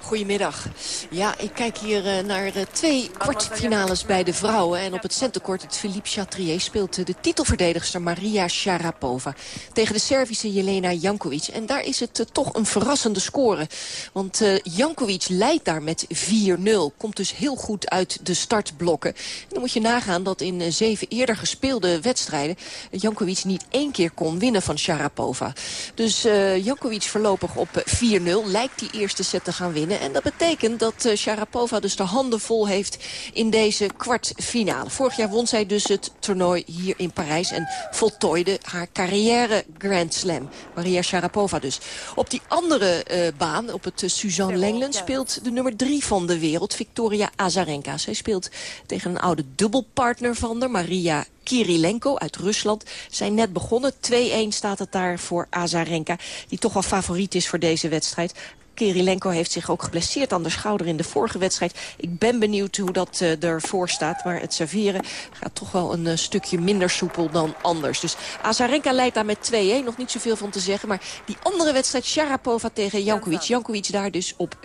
Goedemiddag. Ja, ik kijk hier uh, naar uh, twee kwartfinales bij de vrouwen. En op het centercourt, het Philippe Chatrier, speelt uh, de titelverdedigster Maria Sharapova. Tegen de Servische Jelena Jankovic. En daar is het toch een verrassende score. Want Jankovic leidt daar met 4-0. Komt dus heel goed uit de startblokken. En dan moet je nagaan dat in zeven eerder gespeelde wedstrijden... Jankovic niet één keer kon winnen van Sharapova. Dus dus uh, Jankovic voorlopig op 4-0. Lijkt die eerste set te gaan winnen. En dat betekent dat uh, Sharapova dus de handen vol heeft in deze kwartfinale. Vorig jaar won zij dus het toernooi hier in Parijs. En voltooide haar carrière Grand Slam. Maria Sharapova dus. Op die andere uh, baan, op het Suzanne Lenglen... speelt de nummer 3 van de wereld, Victoria Azarenka. Zij speelt tegen een oude dubbelpartner van haar, Maria Kirilenko uit Rusland zijn net begonnen. 2-1 staat het daar voor Azarenka, die toch wel favoriet is voor deze wedstrijd. Kirilenko heeft zich ook geblesseerd aan de schouder in de vorige wedstrijd. Ik ben benieuwd hoe dat uh, ervoor staat. Maar het serveren gaat toch wel een uh, stukje minder soepel dan anders. Dus Azarenka leidt daar met 2-1. Nog niet zoveel van te zeggen. Maar die andere wedstrijd, Sharapova tegen Jankovic. Jankovic daar dus op 4-0.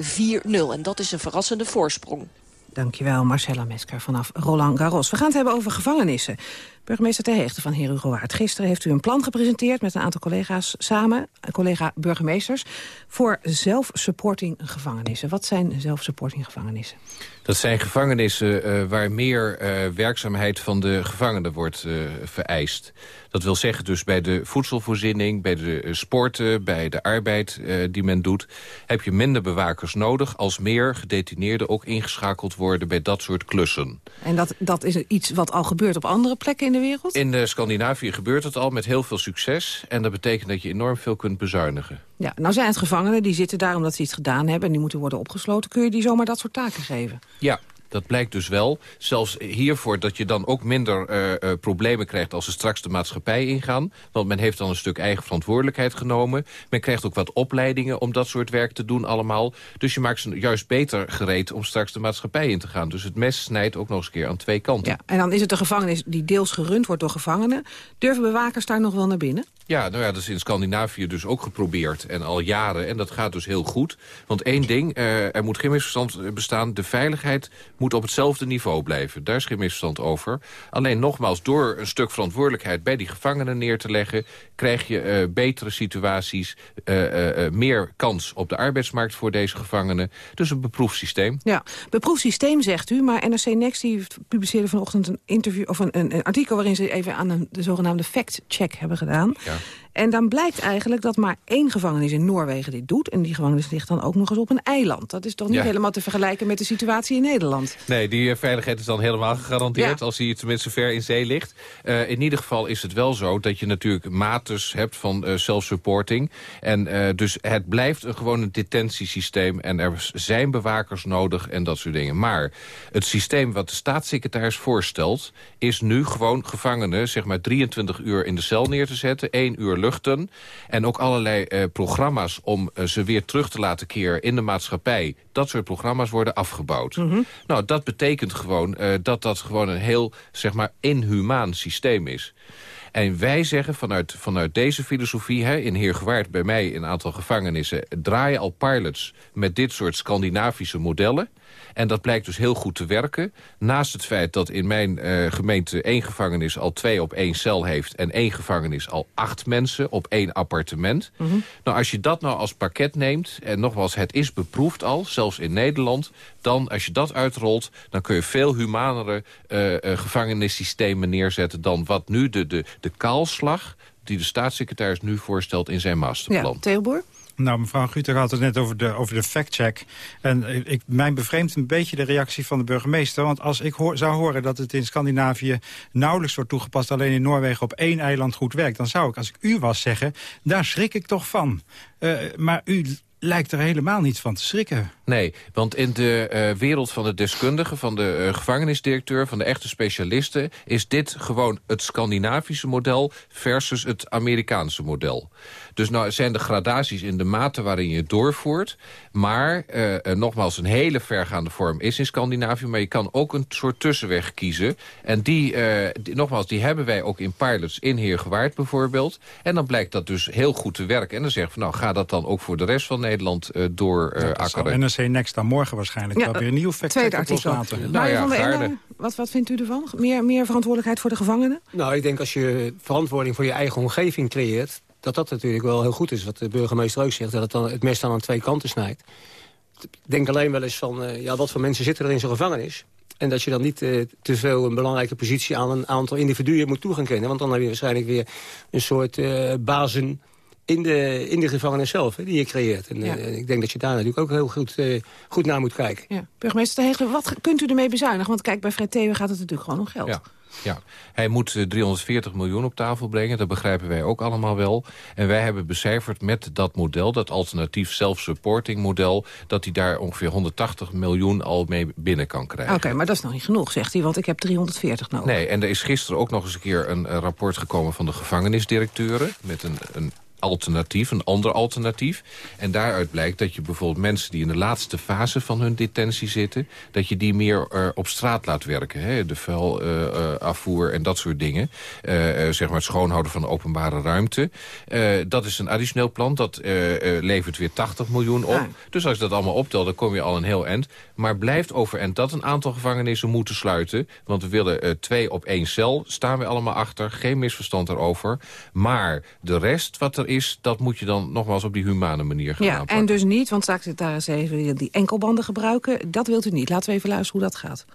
En dat is een verrassende voorsprong. Dankjewel, Marcella Mesker vanaf Roland Garros. We gaan het hebben over gevangenissen. Burgemeester Ter Heegte van Herugowaard. Gisteren heeft u een plan gepresenteerd met een aantal collega's samen, collega-burgemeesters, voor zelf-supporting gevangenissen. Wat zijn zelf-supporting gevangenissen? Dat zijn gevangenissen uh, waar meer uh, werkzaamheid van de gevangenen wordt uh, vereist. Dat wil zeggen dus bij de voedselvoorziening, bij de sporten, bij de arbeid die men doet... heb je minder bewakers nodig als meer gedetineerden ook ingeschakeld worden bij dat soort klussen. En dat, dat is iets wat al gebeurt op andere plekken in de wereld? In uh, Scandinavië gebeurt het al met heel veel succes. En dat betekent dat je enorm veel kunt bezuinigen. Ja, nou zijn het gevangenen, die zitten daar omdat ze iets gedaan hebben... en die moeten worden opgesloten. Kun je die zomaar dat soort taken geven? Ja, dat blijkt dus wel. Zelfs hiervoor dat je dan ook minder uh, uh, problemen krijgt... als ze straks de maatschappij ingaan. Want men heeft dan een stuk eigen verantwoordelijkheid genomen. Men krijgt ook wat opleidingen om dat soort werk te doen allemaal. Dus je maakt ze juist beter gereed om straks de maatschappij in te gaan. Dus het mes snijdt ook nog eens een keer aan twee kanten. Ja, en dan is het een gevangenis die deels gerund wordt door gevangenen. Durven bewakers daar nog wel naar binnen? Ja, nou ja, dat is in Scandinavië dus ook geprobeerd. En al jaren. En dat gaat dus heel goed. Want één ding, uh, er moet geen misverstand bestaan. De veiligheid moet op hetzelfde niveau blijven. Daar is geen misverstand over. Alleen nogmaals, door een stuk verantwoordelijkheid bij die gevangenen neer te leggen... krijg je uh, betere situaties, uh, meer kans op de arbeidsmarkt voor deze gevangenen. Dus een beproefd systeem. Ja, beproefd systeem zegt u, maar NRC Next die publiceerde vanochtend een interview of een, een, een artikel waarin ze even aan een, de zogenaamde fact-check hebben gedaan. Ja. En dan blijkt eigenlijk dat maar één gevangenis in Noorwegen dit doet. En die gevangenis ligt dan ook nog eens op een eiland. Dat is toch niet ja. helemaal te vergelijken met de situatie in Nederland? Nee, die veiligheid is dan helemaal gegarandeerd... Ja. als die tenminste ver in zee ligt. Uh, in ieder geval is het wel zo dat je natuurlijk matus hebt van uh, self-supporting. En uh, dus het blijft een, gewoon een detentiesysteem. En er zijn bewakers nodig en dat soort dingen. Maar het systeem wat de staatssecretaris voorstelt... is nu gewoon gevangenen zeg maar 23 uur in de cel neer te zetten... één uur luchten. En ook allerlei uh, programma's om uh, ze weer terug te laten keren in de maatschappij. Dat soort programma's worden afgebouwd. Mm -hmm. Nou, dat betekent gewoon uh, dat dat gewoon een heel, zeg maar, inhumaan systeem is. En wij zeggen vanuit, vanuit deze filosofie, hè, in Heergewaard bij mij in een aantal gevangenissen... draaien al pilots met dit soort Scandinavische modellen... En dat blijkt dus heel goed te werken. Naast het feit dat in mijn uh, gemeente één gevangenis al twee op één cel heeft... en één gevangenis al acht mensen op één appartement. Mm -hmm. Nou, als je dat nou als pakket neemt... en nogmaals, het is beproefd al, zelfs in Nederland... dan, als je dat uitrolt, dan kun je veel humanere uh, uh, gevangenissystemen neerzetten... dan wat nu de, de, de kaalslag die de staatssecretaris nu voorstelt in zijn masterplan. Ja, Theoboer? Nou, mevrouw Guter had het net over de, over de fact-check. En ik, mij bevreemdt een beetje de reactie van de burgemeester. Want als ik hoor, zou horen dat het in Scandinavië nauwelijks wordt toegepast... alleen in Noorwegen op één eiland goed werkt... dan zou ik, als ik u was, zeggen, daar schrik ik toch van. Uh, maar u lijkt er helemaal niet van te schrikken. Nee, want in de uh, wereld van de deskundigen, van de uh, gevangenisdirecteur... van de echte specialisten, is dit gewoon het Scandinavische model... versus het Amerikaanse model. Dus nou zijn de gradaties in de mate waarin je het doorvoert. Maar, uh, nogmaals, een hele vergaande vorm is in Scandinavië... maar je kan ook een soort tussenweg kiezen. En die, die nogmaals, die hebben wij ook in pilots in Heergewaard bijvoorbeeld. En dan blijkt dat dus heel goed te werken. En dan zeggen we, nou, ga dat dan ook voor de rest van Nederland door ja, akkeren. NRC Next dan morgen waarschijnlijk ja, wel weer een nieuw fact loslaten. Nou, ja, van de wat, wat vindt u ervan? Meer, meer verantwoordelijkheid voor de gevangenen? Nou, ik denk als je verantwoording voor je eigen omgeving creëert... dat dat natuurlijk wel heel goed is, wat de burgemeester ook zegt... dat het, dan, het mes dan aan twee kanten snijdt. Ik denk alleen wel eens van, uh, ja, wat voor mensen zitten er in zo'n gevangenis... En dat je dan niet uh, te veel een belangrijke positie aan een aantal individuen moet toe gaan kennen. Want dan heb je waarschijnlijk weer een soort uh, bazen in de, in de gevangenis zelf, hè, die je creëert. En ja. uh, ik denk dat je daar natuurlijk ook heel goed, uh, goed naar moet kijken. Ja. Burgemeester de Hegelen, wat kunt u ermee bezuinigen? Want kijk, bij Fred Thewe gaat het natuurlijk gewoon om geld. Ja. Ja, hij moet 340 miljoen op tafel brengen. Dat begrijpen wij ook allemaal wel. En wij hebben becijferd met dat model, dat alternatief self-supporting model... dat hij daar ongeveer 180 miljoen al mee binnen kan krijgen. Oké, okay, maar dat is nog niet genoeg, zegt hij, want ik heb 340 nodig. Nee, en er is gisteren ook nog eens een keer een, een rapport gekomen van de gevangenisdirecteuren... met een, een alternatief, een ander alternatief. En daaruit blijkt dat je bijvoorbeeld mensen die in de laatste fase van hun detentie zitten... dat je die meer uh, op straat laat werken. Hè? De vuilafvoer uh, en dat soort dingen. Uh, zeg maar het schoonhouden van de openbare ruimte. dat is een additioneel plan. Dat levert weer 80 miljoen op. Ja. Dus als je dat allemaal optelt, dan kom je al een heel eind. Maar blijft overeind dat een aantal gevangenissen moeten sluiten. Want we willen twee op één cel. Staan we allemaal achter. Geen misverstand erover. Maar de rest wat er is, dat moet je dan nogmaals op die humane manier gaan Ja, aanpakken. en dus niet, want straks daar eens even die enkelbanden gebruiken. Dat wilt u niet. Laten we even luisteren hoe dat gaat.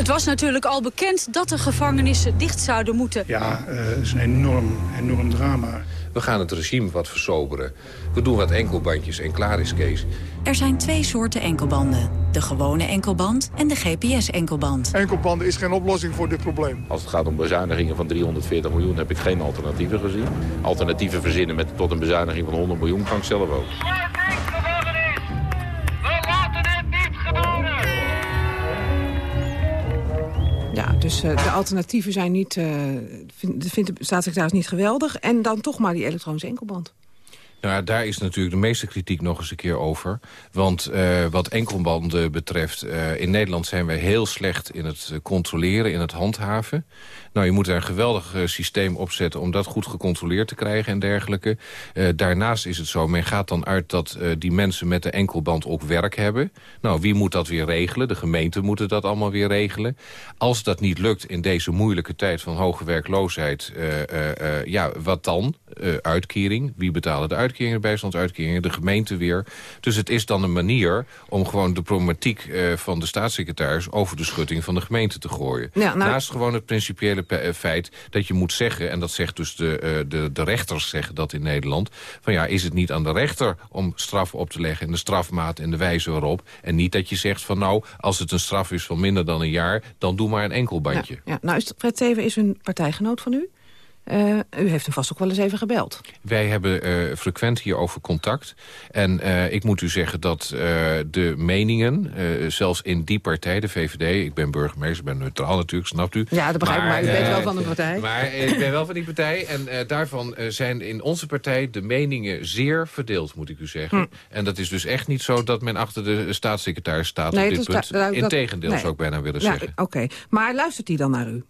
Het was natuurlijk al bekend dat de gevangenissen dicht zouden moeten. Ja, uh, het is een enorm, enorm drama. We gaan het regime wat versoberen. We doen wat enkelbandjes en klaar is Kees. Er zijn twee soorten enkelbanden. De gewone enkelband en de GPS-enkelband. Enkelbanden is geen oplossing voor dit probleem. Als het gaat om bezuinigingen van 340 miljoen heb ik geen alternatieven gezien. Alternatieven verzinnen met tot een bezuiniging van 100 miljoen kan ik zelf ook. Dus uh, de alternatieven zijn niet, uh, vind, vindt de staatssecretaris niet geweldig. En dan toch maar die elektronische enkelband. Nou, daar is natuurlijk de meeste kritiek nog eens een keer over. Want uh, wat enkelbanden betreft, uh, in Nederland zijn wij heel slecht in het controleren, in het handhaven. Nou, je moet er een geweldig uh, systeem opzetten om dat goed gecontroleerd te krijgen en dergelijke. daarnaast is het zo, men gaat dan uit dat die mensen met de enkelband ook werk hebben. Nou, wie moet dat weer regelen? De gemeenten moeten dat allemaal weer regelen. Als dat niet lukt in deze moeilijke tijd van hoge werkloosheid, ja, wat dan? Uitkering, wie betalen de uitkering? uitkeringen, bijstandsuitkeringen, de gemeente weer. Dus het is dan een manier om gewoon de problematiek uh, van de staatssecretaris... over de schutting van de gemeente te gooien. Ja, nou... Naast gewoon het principiële feit dat je moet zeggen... en dat zegt dus de, uh, de, de rechters zeggen dat in Nederland... van ja, is het niet aan de rechter om straf op te leggen... en de strafmaat en de wijze waarop. En niet dat je zegt van nou, als het een straf is van minder dan een jaar... dan doe maar een enkel bandje. Ja, ja. Nou, is Fred Teven is een partijgenoot van u? Uh, u heeft hem vast ook wel eens even gebeld. Wij hebben uh, frequent hierover contact. En uh, ik moet u zeggen dat de meningen, zelfs in die partij, de VVD... ik ben burgemeester, ik ben neutraal natuurlijk, snapt u. Ja, dat begrijp ik, maar, maar u bent wel van de partij. Maar ik ben wel van die partij. En daarvan zijn in onze partij de meningen zeer verdeeld, moet ik u zeggen. Hm. En dat is dus echt niet zo dat men achter de staatssecretaris staat nee, op dit punt. Integendeel, nee. zou ik bijna willen ja, zeggen. Oké, okay. maar luistert hij dan naar u?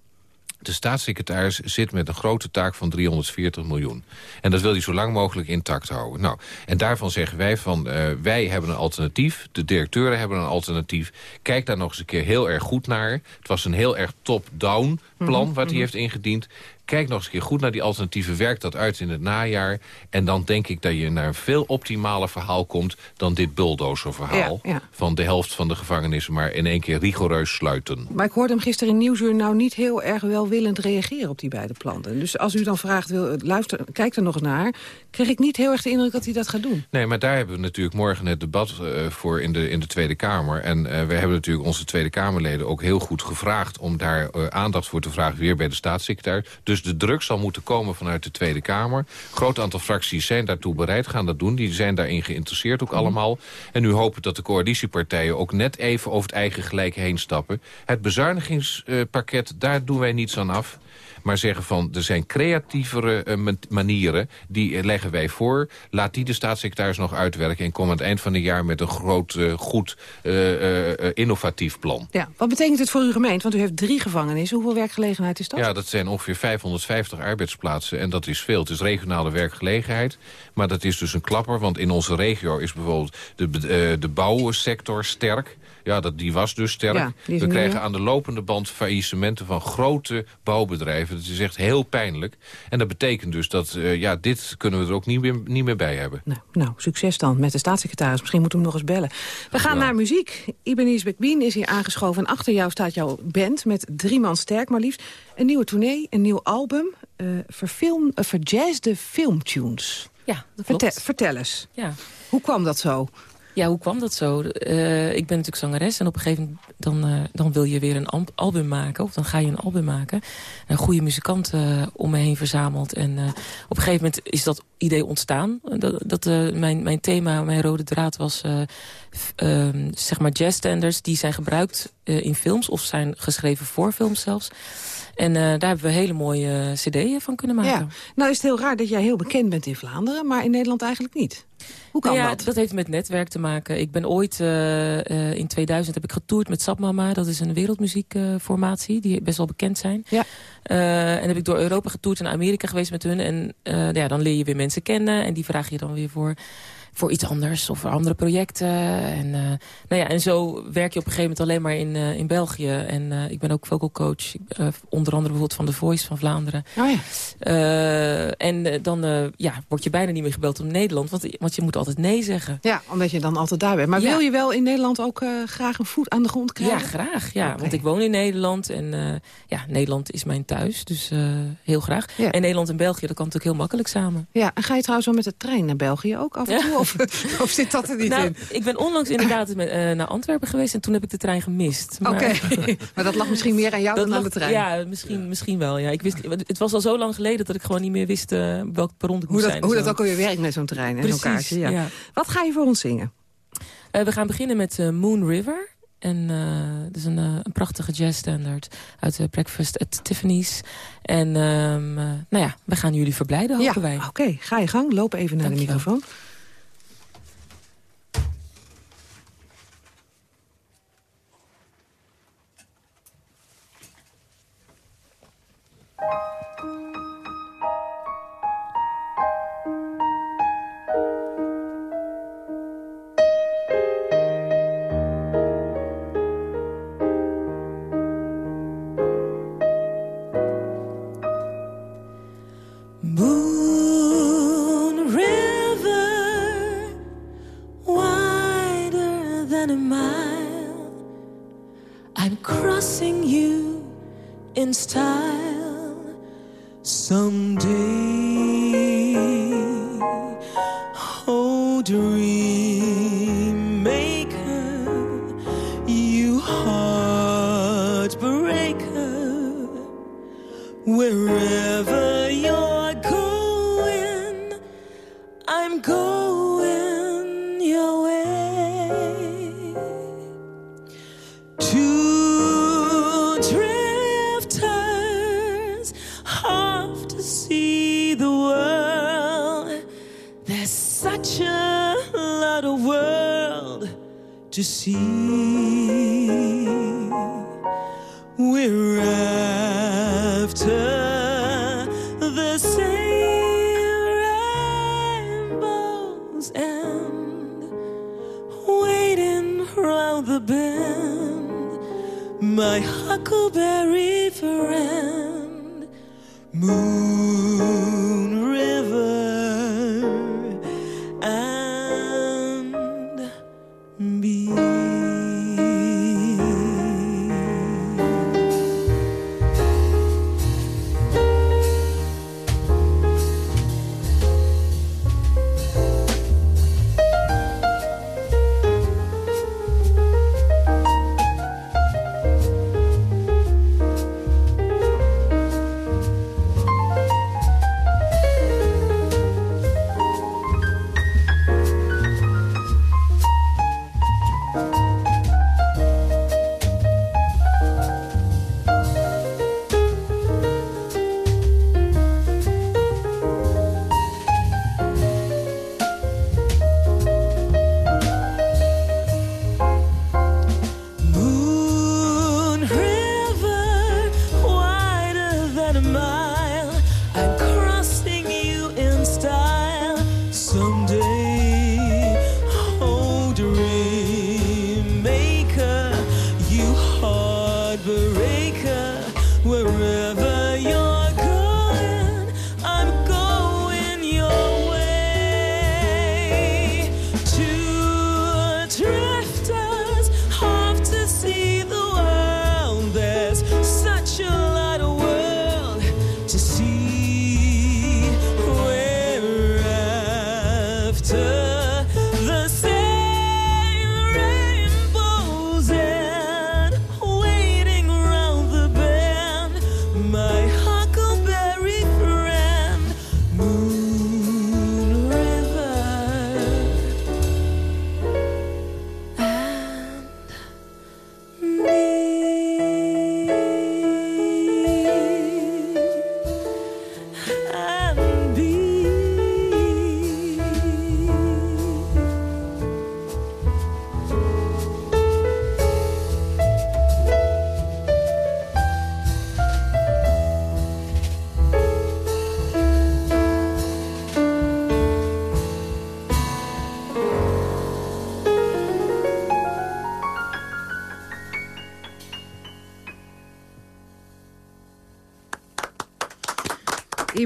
De staatssecretaris zit met een grote taak van 340 miljoen. En dat wil hij zo lang mogelijk intact houden. Nou, en daarvan zeggen wij van, uh, wij hebben een alternatief. De directeuren hebben een alternatief. Kijk daar nog eens een keer heel erg goed naar. Het was een heel erg top-down plan -hmm, wat hij mm -hmm. heeft ingediend. Kijk nog eens een keer goed naar die alternatieven. Werk dat uit in het najaar. En dan denk ik dat je naar een veel optimaler verhaal komt... dan dit bulldozer-verhaal. Ja, ja. Van de helft van de gevangenissen maar in één keer rigoureus sluiten. Maar ik hoorde hem gisteren in Nieuwsuur nou niet heel erg welwillend reageren op die beide plannen. Dus als u dan vraagt, wil, luister, kijk er nog naar... kreeg ik niet heel erg de indruk dat hij dat gaat doen. Nee, maar daar hebben we natuurlijk morgen het debat uh, voor in de, in de Tweede Kamer. En uh, we hebben natuurlijk onze Tweede Kamerleden ook heel goed gevraagd... om daar uh, aandacht voor te vragen weer bij de staatssecretaris. Dus de druk zal moeten komen vanuit de Tweede Kamer. Een groot aantal fracties zijn daartoe bereid, gaan dat doen. Die zijn daarin geïnteresseerd ook allemaal. En nu hopen dat de coalitiepartijen ook net even over het eigen gelijk heen stappen. Het bezuinigingspakket, daar doen wij niets aan af maar zeggen van er zijn creatievere uh, manieren, die uh, leggen wij voor. Laat die de staatssecretaris nog uitwerken en kom aan het eind van het jaar met een groot, uh, goed, innovatief plan. Ja, wat betekent het voor uw gemeente? Want u heeft drie gevangenissen. Hoeveel werkgelegenheid is dat? Ja, dat zijn ongeveer 550 arbeidsplaatsen en dat is veel. Het is regionale werkgelegenheid, maar dat is dus een klapper, want in onze regio is bijvoorbeeld de, de bouwsector sterk. Ja, dat, die was dus sterk. Ja, We krijgen aan de lopende band faillissementen van grote bouwbedrijven. Dat is echt heel pijnlijk. En dat betekent dus dat, uh, ja, dit kunnen we er ook niet meer, niet meer bij hebben. Nou, nou, succes dan met de staatssecretaris. Misschien moeten we hem nog eens bellen. We gaan naar muziek. Ibanez Bekbien is hier aangeschoven. En achter jou staat jouw band met drie man sterk maar liefst. Een nieuwe tournee, een nieuw album. Uh, verfilm, uh, verjazzde filmtunes. Ja, dat vertel, klopt. vertel eens. Ja. Hoe kwam dat zo? Ja, hoe kwam dat zo? Uh, ik ben natuurlijk zangeres en op een gegeven moment dan, uh, dan wil je weer een album maken. Of dan ga je een album maken. Een goede muzikant uh, om me heen verzameld. En op een gegeven moment is dat idee ontstaan. Dat, dat mijn, mijn thema, mijn rode draad was zeg maar jazzstanders die zijn gebruikt in films. Of zijn geschreven voor films zelfs. En daar hebben we hele mooie cd'en van kunnen maken. Ja. Nou is het heel raar dat jij heel bekend bent in Vlaanderen... maar in Nederland eigenlijk niet. Hoe kan nou ja, dat? Dat heeft met netwerk te maken. Ik ben ooit, uh, in 2000 heb ik getoerd met Sapmama. Dat is een wereldmuziekformatie die best wel bekend zijn. Ja. En heb ik door Europa getoerd en Amerika geweest met hun. En ja, dan leer je weer mensen kennen. En die vraag je dan weer voor voor iets anders of voor andere projecten. En, uh, nou ja, en zo werk je op een gegeven moment alleen maar in, uh, in België. En uh, ik ben ook vocal coach, onder andere bijvoorbeeld van The Voice van Vlaanderen. Oh ja. en dan ja, word je bijna niet meer gebeld om Nederland, want, want je moet altijd nee zeggen. Ja, omdat je dan altijd daar bent. Maar Ja. wil je wel in Nederland ook graag een voet aan de grond krijgen? Ja, graag. Ja, want ik woon in Nederland en ja, Nederland is mijn thuis, dus heel graag. Ja. En Nederland en België, dat kan natuurlijk heel makkelijk samen. Ja, en ga je trouwens wel met de trein naar België ook af en toe? Of, of zit dat er niet nou, in? ik ben onlangs inderdaad met, eh, naar Antwerpen geweest en toen heb ik de trein gemist. Oké, maar dat lag misschien meer aan jou Dat dan aan de trein. Ja, misschien, misschien wel. Ja. Ik wist, het was al zo lang geleden dat ik gewoon niet meer wist eh, welk perron ik Hoe moest dat, zijn. hoe en dat zo. ook alweer werkt met zo'n trein en zo'n kaartje. Ja. ja. Wat ga je voor ons zingen? Eh, we gaan beginnen met Moon River. En dat is een, eh, een prachtige jazzstandard uit Breakfast at Tiffany's. En ehm, eh, nou ja, we gaan jullie verblijden, hopen ja, wij. oké. Ga je gang. Loop even naar de microfoon.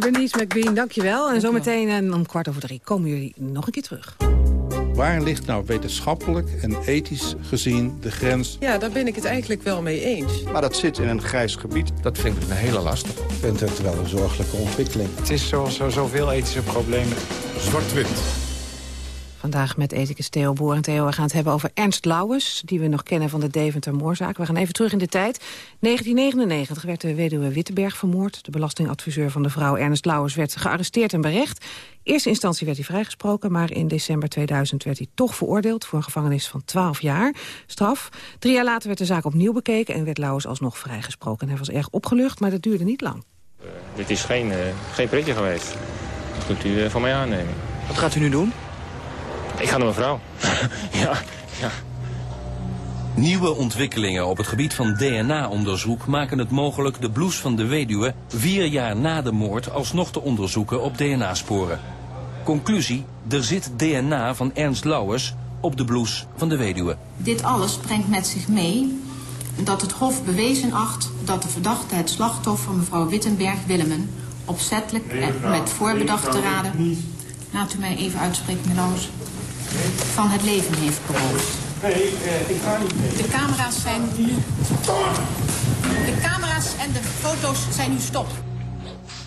Ibernice McBean, dankjewel. En zometeen en om kwart over drie komen jullie nog een keer terug. Waar ligt nou wetenschappelijk en ethisch gezien de grens? Ja, daar ben ik het eigenlijk wel mee eens. Maar dat zit in een grijs gebied. Dat vind ik een hele lastig. Ik vind het wel een zorgelijke ontwikkeling. Het is zoals zo, zoveel ethische problemen. Zwart-wit. Vandaag met ethicus Theo Boer en Theo. We gaan het hebben over Ernst Lauwers, die we nog kennen van de Deventer-moorzaak. We gaan even terug in de tijd. 1999 werd de weduwe Wittenberg vermoord. De belastingadviseur van de vrouw Ernst Lauwers werd gearresteerd en berecht. Eerste instantie werd hij vrijgesproken, maar in december 2000 werd hij toch veroordeeld voor een gevangenis van 12 jaar straf. Drie jaar later werd de zaak opnieuw bekeken en werd Lauwers alsnog vrijgesproken. Hij was erg opgelucht, maar dat duurde niet lang. Uh, dit is geen, uh, geen pretje geweest. Dat kunt u uh, van mij aannemen. Wat gaat u nu doen? Ik ga naar mijn vrouw. ja, ja. Nieuwe ontwikkelingen op het gebied van DNA-onderzoek maken het mogelijk de blouse van de weduwe vier jaar na de moord alsnog te onderzoeken op DNA-sporen. Conclusie, er zit DNA van Ernst Lauwers op de blouse van de weduwe. Dit alles brengt met zich mee dat het Hof bewezen acht dat de verdachte het slachtoffer mevrouw Wittenberg-Willemen opzettelijk en met voorbedachte raden... Laat u mij even uitspreken, meneer Lauwers van het leven heeft beroofd. Nee, eh, ik ga niet mee. De camera's zijn nu... De camera's en de foto's zijn nu stop.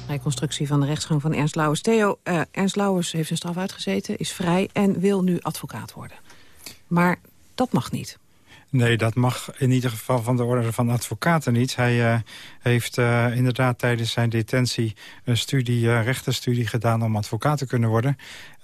Reconstructie van de rechtsgang van Ernst Lauwers. Theo, uh, Ernst Lauwers heeft zijn straf uitgezeten, is vrij en wil nu advocaat worden. Maar dat mag niet. Nee, dat mag in ieder geval van de orde van advocaten niet. Hij uh, heeft uh, inderdaad tijdens zijn detentie een studie, uh, rechtenstudie gedaan om advocaat te kunnen worden.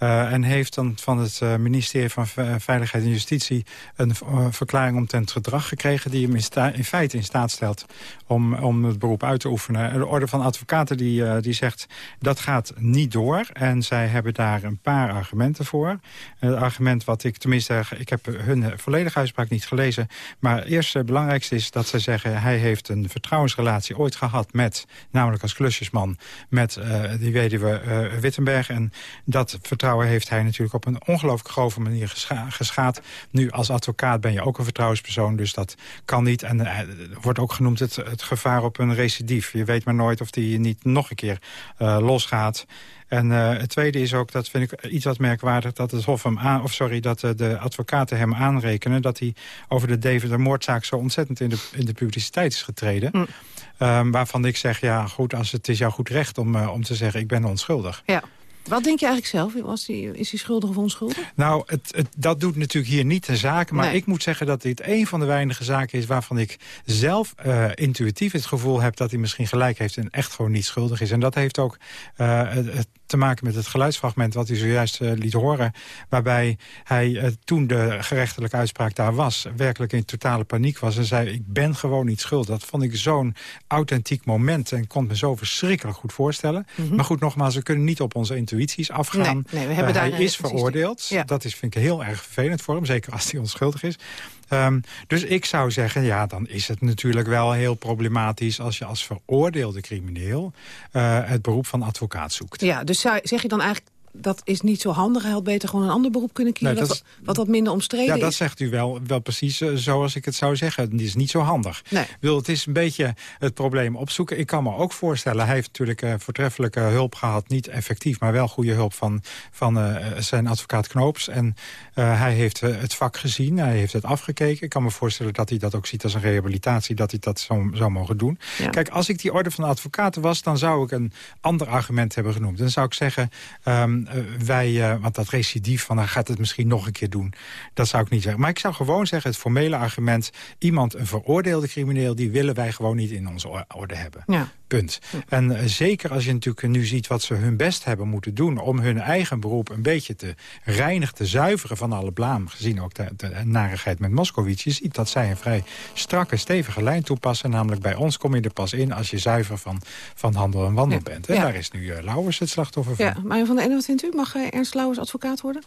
En heeft dan van het ministerie van Veiligheid en Justitie een verklaring omtrent gedrag gekregen... die hem in, feite in staat stelt om, om het beroep uit te oefenen. De orde van advocaten die, die zegt dat gaat niet door. En zij hebben daar een paar argumenten voor. Het argument wat ik, tenminste, ik heb hun volledige uitspraak niet gelezen... maar het eerste belangrijkste is dat ze zeggen... hij heeft een vertrouwensrelatie ooit gehad met, namelijk als klusjesman... met die weduwe Wittenberg. En dat vertrouwen heeft hij natuurlijk op een ongelooflijk grove manier gescha geschaad. Nu, als advocaat ben je ook een vertrouwenspersoon, dus dat kan niet. En uh, wordt ook genoemd het, het gevaar op een recidief. Je weet maar nooit of die niet nog een keer losgaat. En uh, het tweede is ook, dat vind ik iets wat merkwaardig... dat het Hof hem aan, of sorry, dat uh, de advocaten hem aanrekenen... dat hij over de David moordzaak zo ontzettend in de, in de publiciteit is getreden. Mm. Um, waarvan ik zeg, ja goed, als het is jouw goed recht om, uh, om te zeggen... ik ben onschuldig. Ja. Wat denk je eigenlijk zelf? Was die, is hij schuldig of onschuldig? Nou, het, het, dat doet natuurlijk hier niet de zaak. Maar nee. ik moet zeggen dat dit een van de weinige zaken is... waarvan ik zelf uh, intuïtief het gevoel heb dat hij misschien gelijk heeft... en echt gewoon niet schuldig is. En dat heeft ook uh, het te maken met het geluidsfragment wat u zojuist uh, liet horen. Waarbij hij uh, toen de gerechtelijke uitspraak daar was... werkelijk in totale paniek was en zei... ik ben gewoon niet schuldig. Dat vond ik zo'n authentiek moment en kon me zo verschrikkelijk goed voorstellen. Mm -hmm. Maar goed, nogmaals, we kunnen niet op onze intuïties afgaan. Nee, nee, we hebben uh, daar hij is veroordeeld. Ja. Dat is, vind ik heel erg vervelend voor hem, zeker als hij onschuldig is. Um, dus ik zou zeggen, ja, dan is het natuurlijk wel heel problematisch... als je als veroordeelde crimineel uh, het beroep van advocaat zoekt. Ja, dus zeg je dan eigenlijk dat is niet zo handig. Hij had beter gewoon een ander beroep kunnen kiezen... Nee, wat, wat wat minder omstreden ja, is. Ja, dat zegt u wel, wel precies uh, zoals ik het zou zeggen. Het is niet zo handig. Nee. Wil, het is een beetje het probleem opzoeken. Ik kan me ook voorstellen, hij heeft natuurlijk uh, voortreffelijke hulp gehad. Niet effectief, maar wel goede hulp van, van uh, zijn advocaat Knoops. En hij heeft het vak gezien, hij heeft het afgekeken. Ik kan me voorstellen dat hij dat ook ziet als een rehabilitatie... dat hij dat zou, zou mogen doen. Ja. Kijk, als ik die orde van advocaten was... dan zou ik een ander argument hebben genoemd. Dan zou ik zeggen... Um, uh, wij, uh, want dat recidief van hij gaat het misschien nog een keer doen, dat zou ik niet zeggen. Maar ik zou gewoon zeggen, het formele argument, iemand, een veroordeelde crimineel, die willen wij gewoon niet in onze orde hebben. Ja. Punt. En uh, zeker als je natuurlijk nu ziet wat ze hun best hebben moeten doen... om hun eigen beroep een beetje te reinigen, te zuiveren van alle blaam... gezien ook de, de narigheid met Moskowitz. Je ziet dat zij een vrij strakke, stevige lijn toepassen. Namelijk bij ons kom je er pas in als je zuiver van, van handel en wandel ja. bent. En ja. daar is nu uh, Lauwers het slachtoffer van. Ja, maar van de ene, wat vindt u? Mag uh, Ernst Lauwers advocaat worden?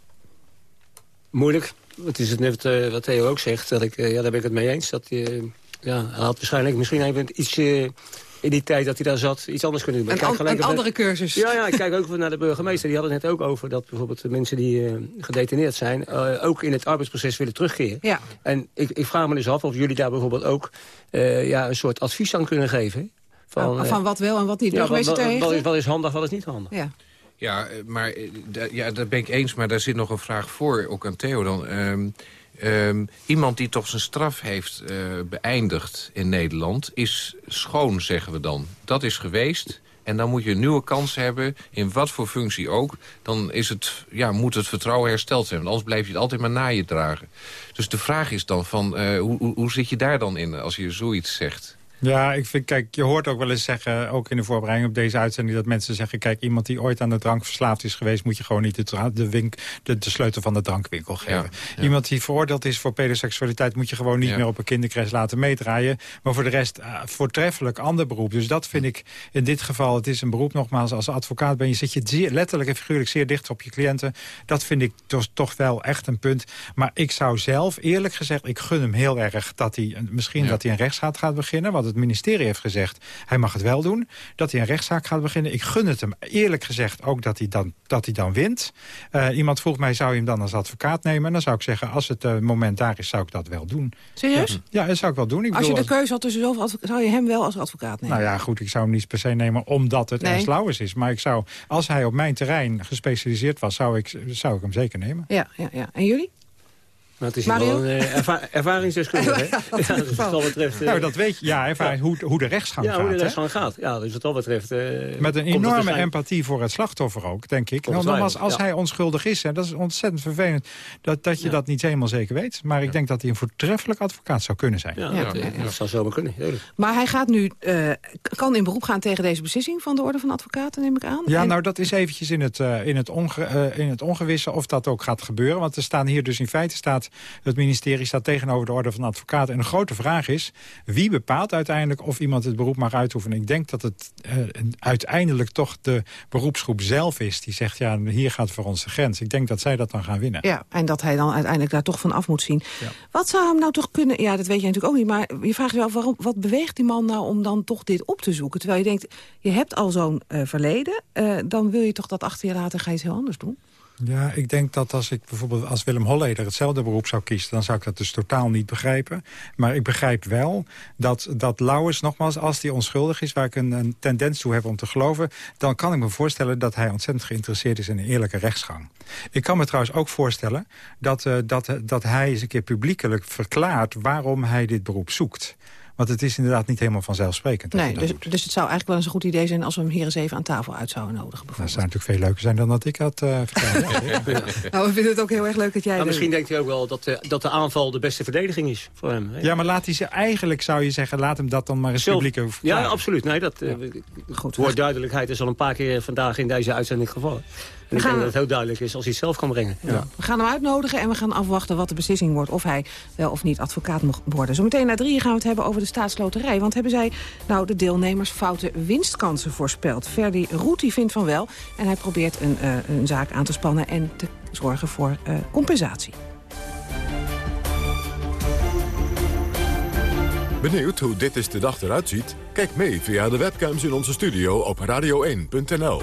Moeilijk. Het is het net uh, wat Theo ook zegt. Dat ik, uh, ja, daar ben ik het mee eens. Dat, uh, ja, hij had waarschijnlijk misschien even iets in die tijd dat hij daar zat iets anders kunnen doen. Een, an een andere cursus. Ja, ja, ik kijk ook naar de burgemeester. Die hadden het net ook over dat bijvoorbeeld de mensen die uh, gedetineerd zijn... Uh, ook in het arbeidsproces willen terugkeren. Ja. En ik, ik vraag me dus af of jullie daar bijvoorbeeld ook uh, ja, een soort advies aan kunnen geven. Van, Oh, eh, van wat wel en wat niet. ja, wat, wat, is, Heegte? wat is handig, wat is niet handig. Ja. Ja, eh, maar eh, ja, dat ben ik eens, maar daar zit nog een vraag voor, ook aan Theo dan. Ehm, ehm, iemand die toch zijn straf heeft eh, beëindigd in Nederland... is schoon, zeggen we dan. Dat is geweest. En dan moet je een nieuwe kans hebben, in wat voor functie ook. Dan is het, ja, moet het vertrouwen hersteld zijn. Want anders blijf je het altijd maar na je dragen. Dus de vraag is dan van, eh, hoe, hoe, hoe zit je daar dan in als je zoiets zegt? Ja, ik vind, kijk, je hoort ook wel eens zeggen, ook in de voorbereiding op deze uitzending, dat mensen zeggen, kijk, iemand die ooit aan de drank verslaafd is geweest, moet je gewoon niet de, de, wink, de, de sleutel van de drankwinkel geven. Iemand die veroordeeld is voor pedoseksualiteit, moet je gewoon niet Ja. meer op een kindercrash laten meedraaien. Maar voor de rest, uh, voortreffelijk ander beroep. Dus dat vind ik in dit geval, het is een beroep nogmaals, als advocaat ben je, zit je zeer, letterlijk en figuurlijk zeer dicht op je cliënten. Dat vind ik toch, toch wel echt een punt. Maar ik zou zelf, eerlijk gezegd, ik gun hem heel erg dat hij, misschien dat hij een rechtszaak gaat beginnen, want het ministerie heeft gezegd, hij mag het wel doen. Dat hij een rechtszaak gaat beginnen. Ik gun het hem eerlijk gezegd ook dat hij dan, dat hij dan wint. Eh, iemand vroeg mij, zou je hem dan als advocaat nemen? En dan zou ik zeggen, als het eh, moment daar is, zou ik dat wel doen. Serieus? Ja, dat zou ik wel doen. Ik Als je de keuze had tussen zoveel zou je hem wel als advocaat nemen? nou ja, goed, ik zou hem niet per se nemen omdat het Nee. Ernst is. Maar ik zou, als hij op mijn terrein gespecialiseerd was, zou ik, zou ik hem zeker nemen. Ja, ja, ja. En jullie? Maar het is Mario? wel een eh, erva ervaringsdeskundige, hè? Ja, Ja, dus wat dat betreft... eh, nou, dat weet je. Ja, ervaring, hoe, hoe de rechtsgang ja, gaat. hoe de rechtsgang gaat. Ja, dus wat dat betreft... eh, Met een enorme waarschijnlijk- empathie voor het slachtoffer ook, denk ik. Nou, nogmaals, als ja. hij onschuldig is, en dat is ontzettend vervelend... dat, dat je Ja. dat niet helemaal zeker weet. Maar ik denk dat hij een voortreffelijk advocaat zou kunnen zijn. Ja, Ja, dat, ja, ja. dat zou zomaar kunnen. Maar hij gaat nu, eh, kan in beroep gaan tegen deze beslissing van de Orde van Advocaten, neem ik aan. Ja, En- nou dat is eventjes in het, in, het onge, in het ongewisse of dat ook gaat gebeuren. Want er staan hier dus in feite staat, het ministerie staat tegenover de orde van advocaten. En de grote vraag is, wie bepaalt uiteindelijk of iemand het beroep mag uitoefenen? Ik denk dat het eh, uiteindelijk toch de beroepsgroep zelf is die zegt, ja, hier gaat voor ons de grens. Ik denk dat zij dat dan gaan winnen. Ja, en dat hij dan uiteindelijk daar toch van af moet zien. Wat zou hem nou toch kunnen... Ja, dat weet je natuurlijk ook niet. Maar je vraagt je wel, waarom, wat beweegt die man nou om dan toch dit op te zoeken? Terwijl je denkt, je hebt al zo'n eh, verleden. eh, dan wil je toch dat achter je laten ga je iets heel anders doen? Ja, ik denk dat als ik bijvoorbeeld als Willem Holleder hetzelfde beroep zou kiezen... dan zou ik dat dus totaal niet begrijpen. Maar ik begrijp wel dat, dat Lauwers, nogmaals, als hij onschuldig is... waar ik een, een tendens toe heb om te geloven... dan kan ik me voorstellen dat hij ontzettend geïnteresseerd is in een eerlijke rechtsgang. Ik kan me trouwens ook voorstellen dat, eh, dat, dat hij eens een keer publiekelijk verklaart... waarom hij dit beroep zoekt. Want het is inderdaad niet helemaal vanzelfsprekend. Nee, dus, dus het zou eigenlijk wel eens een goed idee zijn... als we hem hier eens even aan tafel uit zouden nodigen. Dat zou natuurlijk veel leuker zijn dan dat ik had uh, verteld. nou, we vinden het ook heel erg leuk dat jij... Maar de- misschien denkt hij ook wel dat de, dat de aanval de beste verdediging is voor hem. hè? Ja, maar laat hij ze eigenlijk, zou je zeggen, laat hem dat dan maar eens Zelf- publiek Ja, absoluut. Nee, dat, eh, Goed, woord duidelijkheid is al een paar keer vandaag in deze uitzending gevallen. En ik gaan- denk dat het heel duidelijk is als hij het zelf kan brengen. Ja. We gaan hem uitnodigen en we gaan afwachten wat de beslissing wordt... of hij wel of niet advocaat mag worden. Zometeen na drieën gaan we het hebben over de staatsloterij. Want hebben zij nou de deelnemers foute winstkansen voorspeld? Ferdi Roetie vindt van wel. En hij probeert een, eh, een zaak aan te spannen en te zorgen voor eh, compensatie. Benieuwd hoe dit is de dag eruit ziet? Kijk mee via de webcams in onze studio op radio1.nl.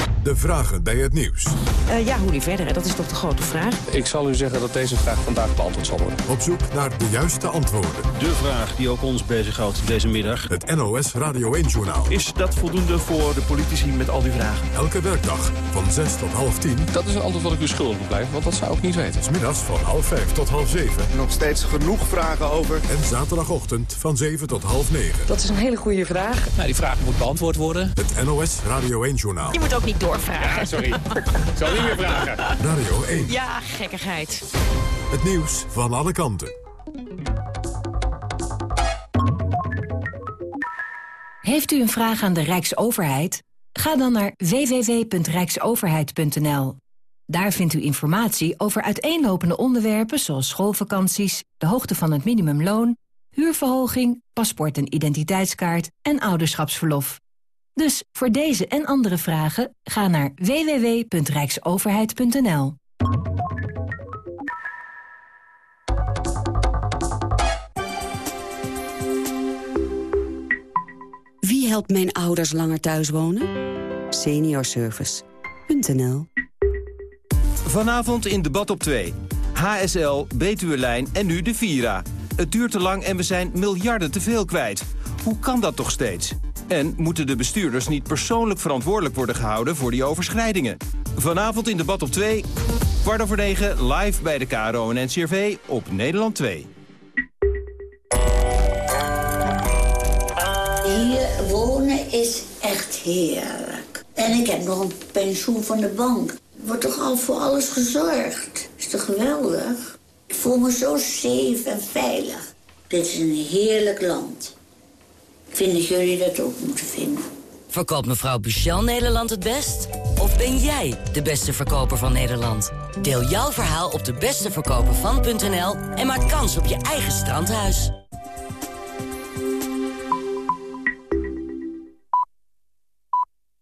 De vragen bij het nieuws. Uh, ja, hoe die verder, hè? dat is toch de grote vraag. Ik zal u zeggen dat deze vraag vandaag beantwoord zal worden. Op zoek naar de juiste antwoorden. De vraag die ook ons bezighoudt deze middag. Het NOS Radio 1-journaal. Is dat voldoende voor de politici met al die vragen? Elke werkdag van 6 tot half 10. Dat is een antwoord wat ik u schuldig moet blijven, want dat zou ik niet weten. Smiddags van half 5 tot half 7. Nog steeds genoeg vragen over. En zaterdagochtend van 7 tot half 9. Dat is een hele goede vraag. Nou, die vraag moet beantwoord worden. Het NOS Radio 1-journaal. Je moet ook niet doorvragen. Ja, sorry. Ik zal niet meer vragen. Radio 1. Ja, gekkigheid. Het nieuws van alle kanten. Heeft u een vraag aan de Rijksoverheid? Ga dan naar www.rijksoverheid.nl. Daar vindt u informatie over uiteenlopende onderwerpen zoals schoolvakanties, de hoogte van het minimumloon, huurverhoging, paspoort en identiteitskaart en ouderschapsverlof. Dus voor deze en andere vragen ga naar www.rijksoverheid.nl. Wie helpt mijn ouders langer thuis wonen? Seniorservice.nl Vanavond in debat op 2. HSL, Betuwe Lijn en nu de Vira. Het duurt te lang en we zijn miljarden te veel kwijt. Hoe kan dat toch steeds? En moeten de bestuurders niet persoonlijk verantwoordelijk worden gehouden voor die overschrijdingen? Vanavond in debat op 2, kwart over 9, live bij de KRO en NCRV op Nederland 2. Hier wonen is echt heerlijk. En ik heb nog een pensioen van de bank. Er wordt toch al voor alles gezorgd. Is toch geweldig? Ik voel me zo safe en veilig. Dit is een heerlijk land. Ik vind dat jullie dat ook moeten vinden. Verkoopt mevrouw Buchel Nederland het best? Of ben jij de beste verkoper van Nederland? Deel jouw verhaal op de besteverkopervan.nl en maak kans op je eigen strandhuis.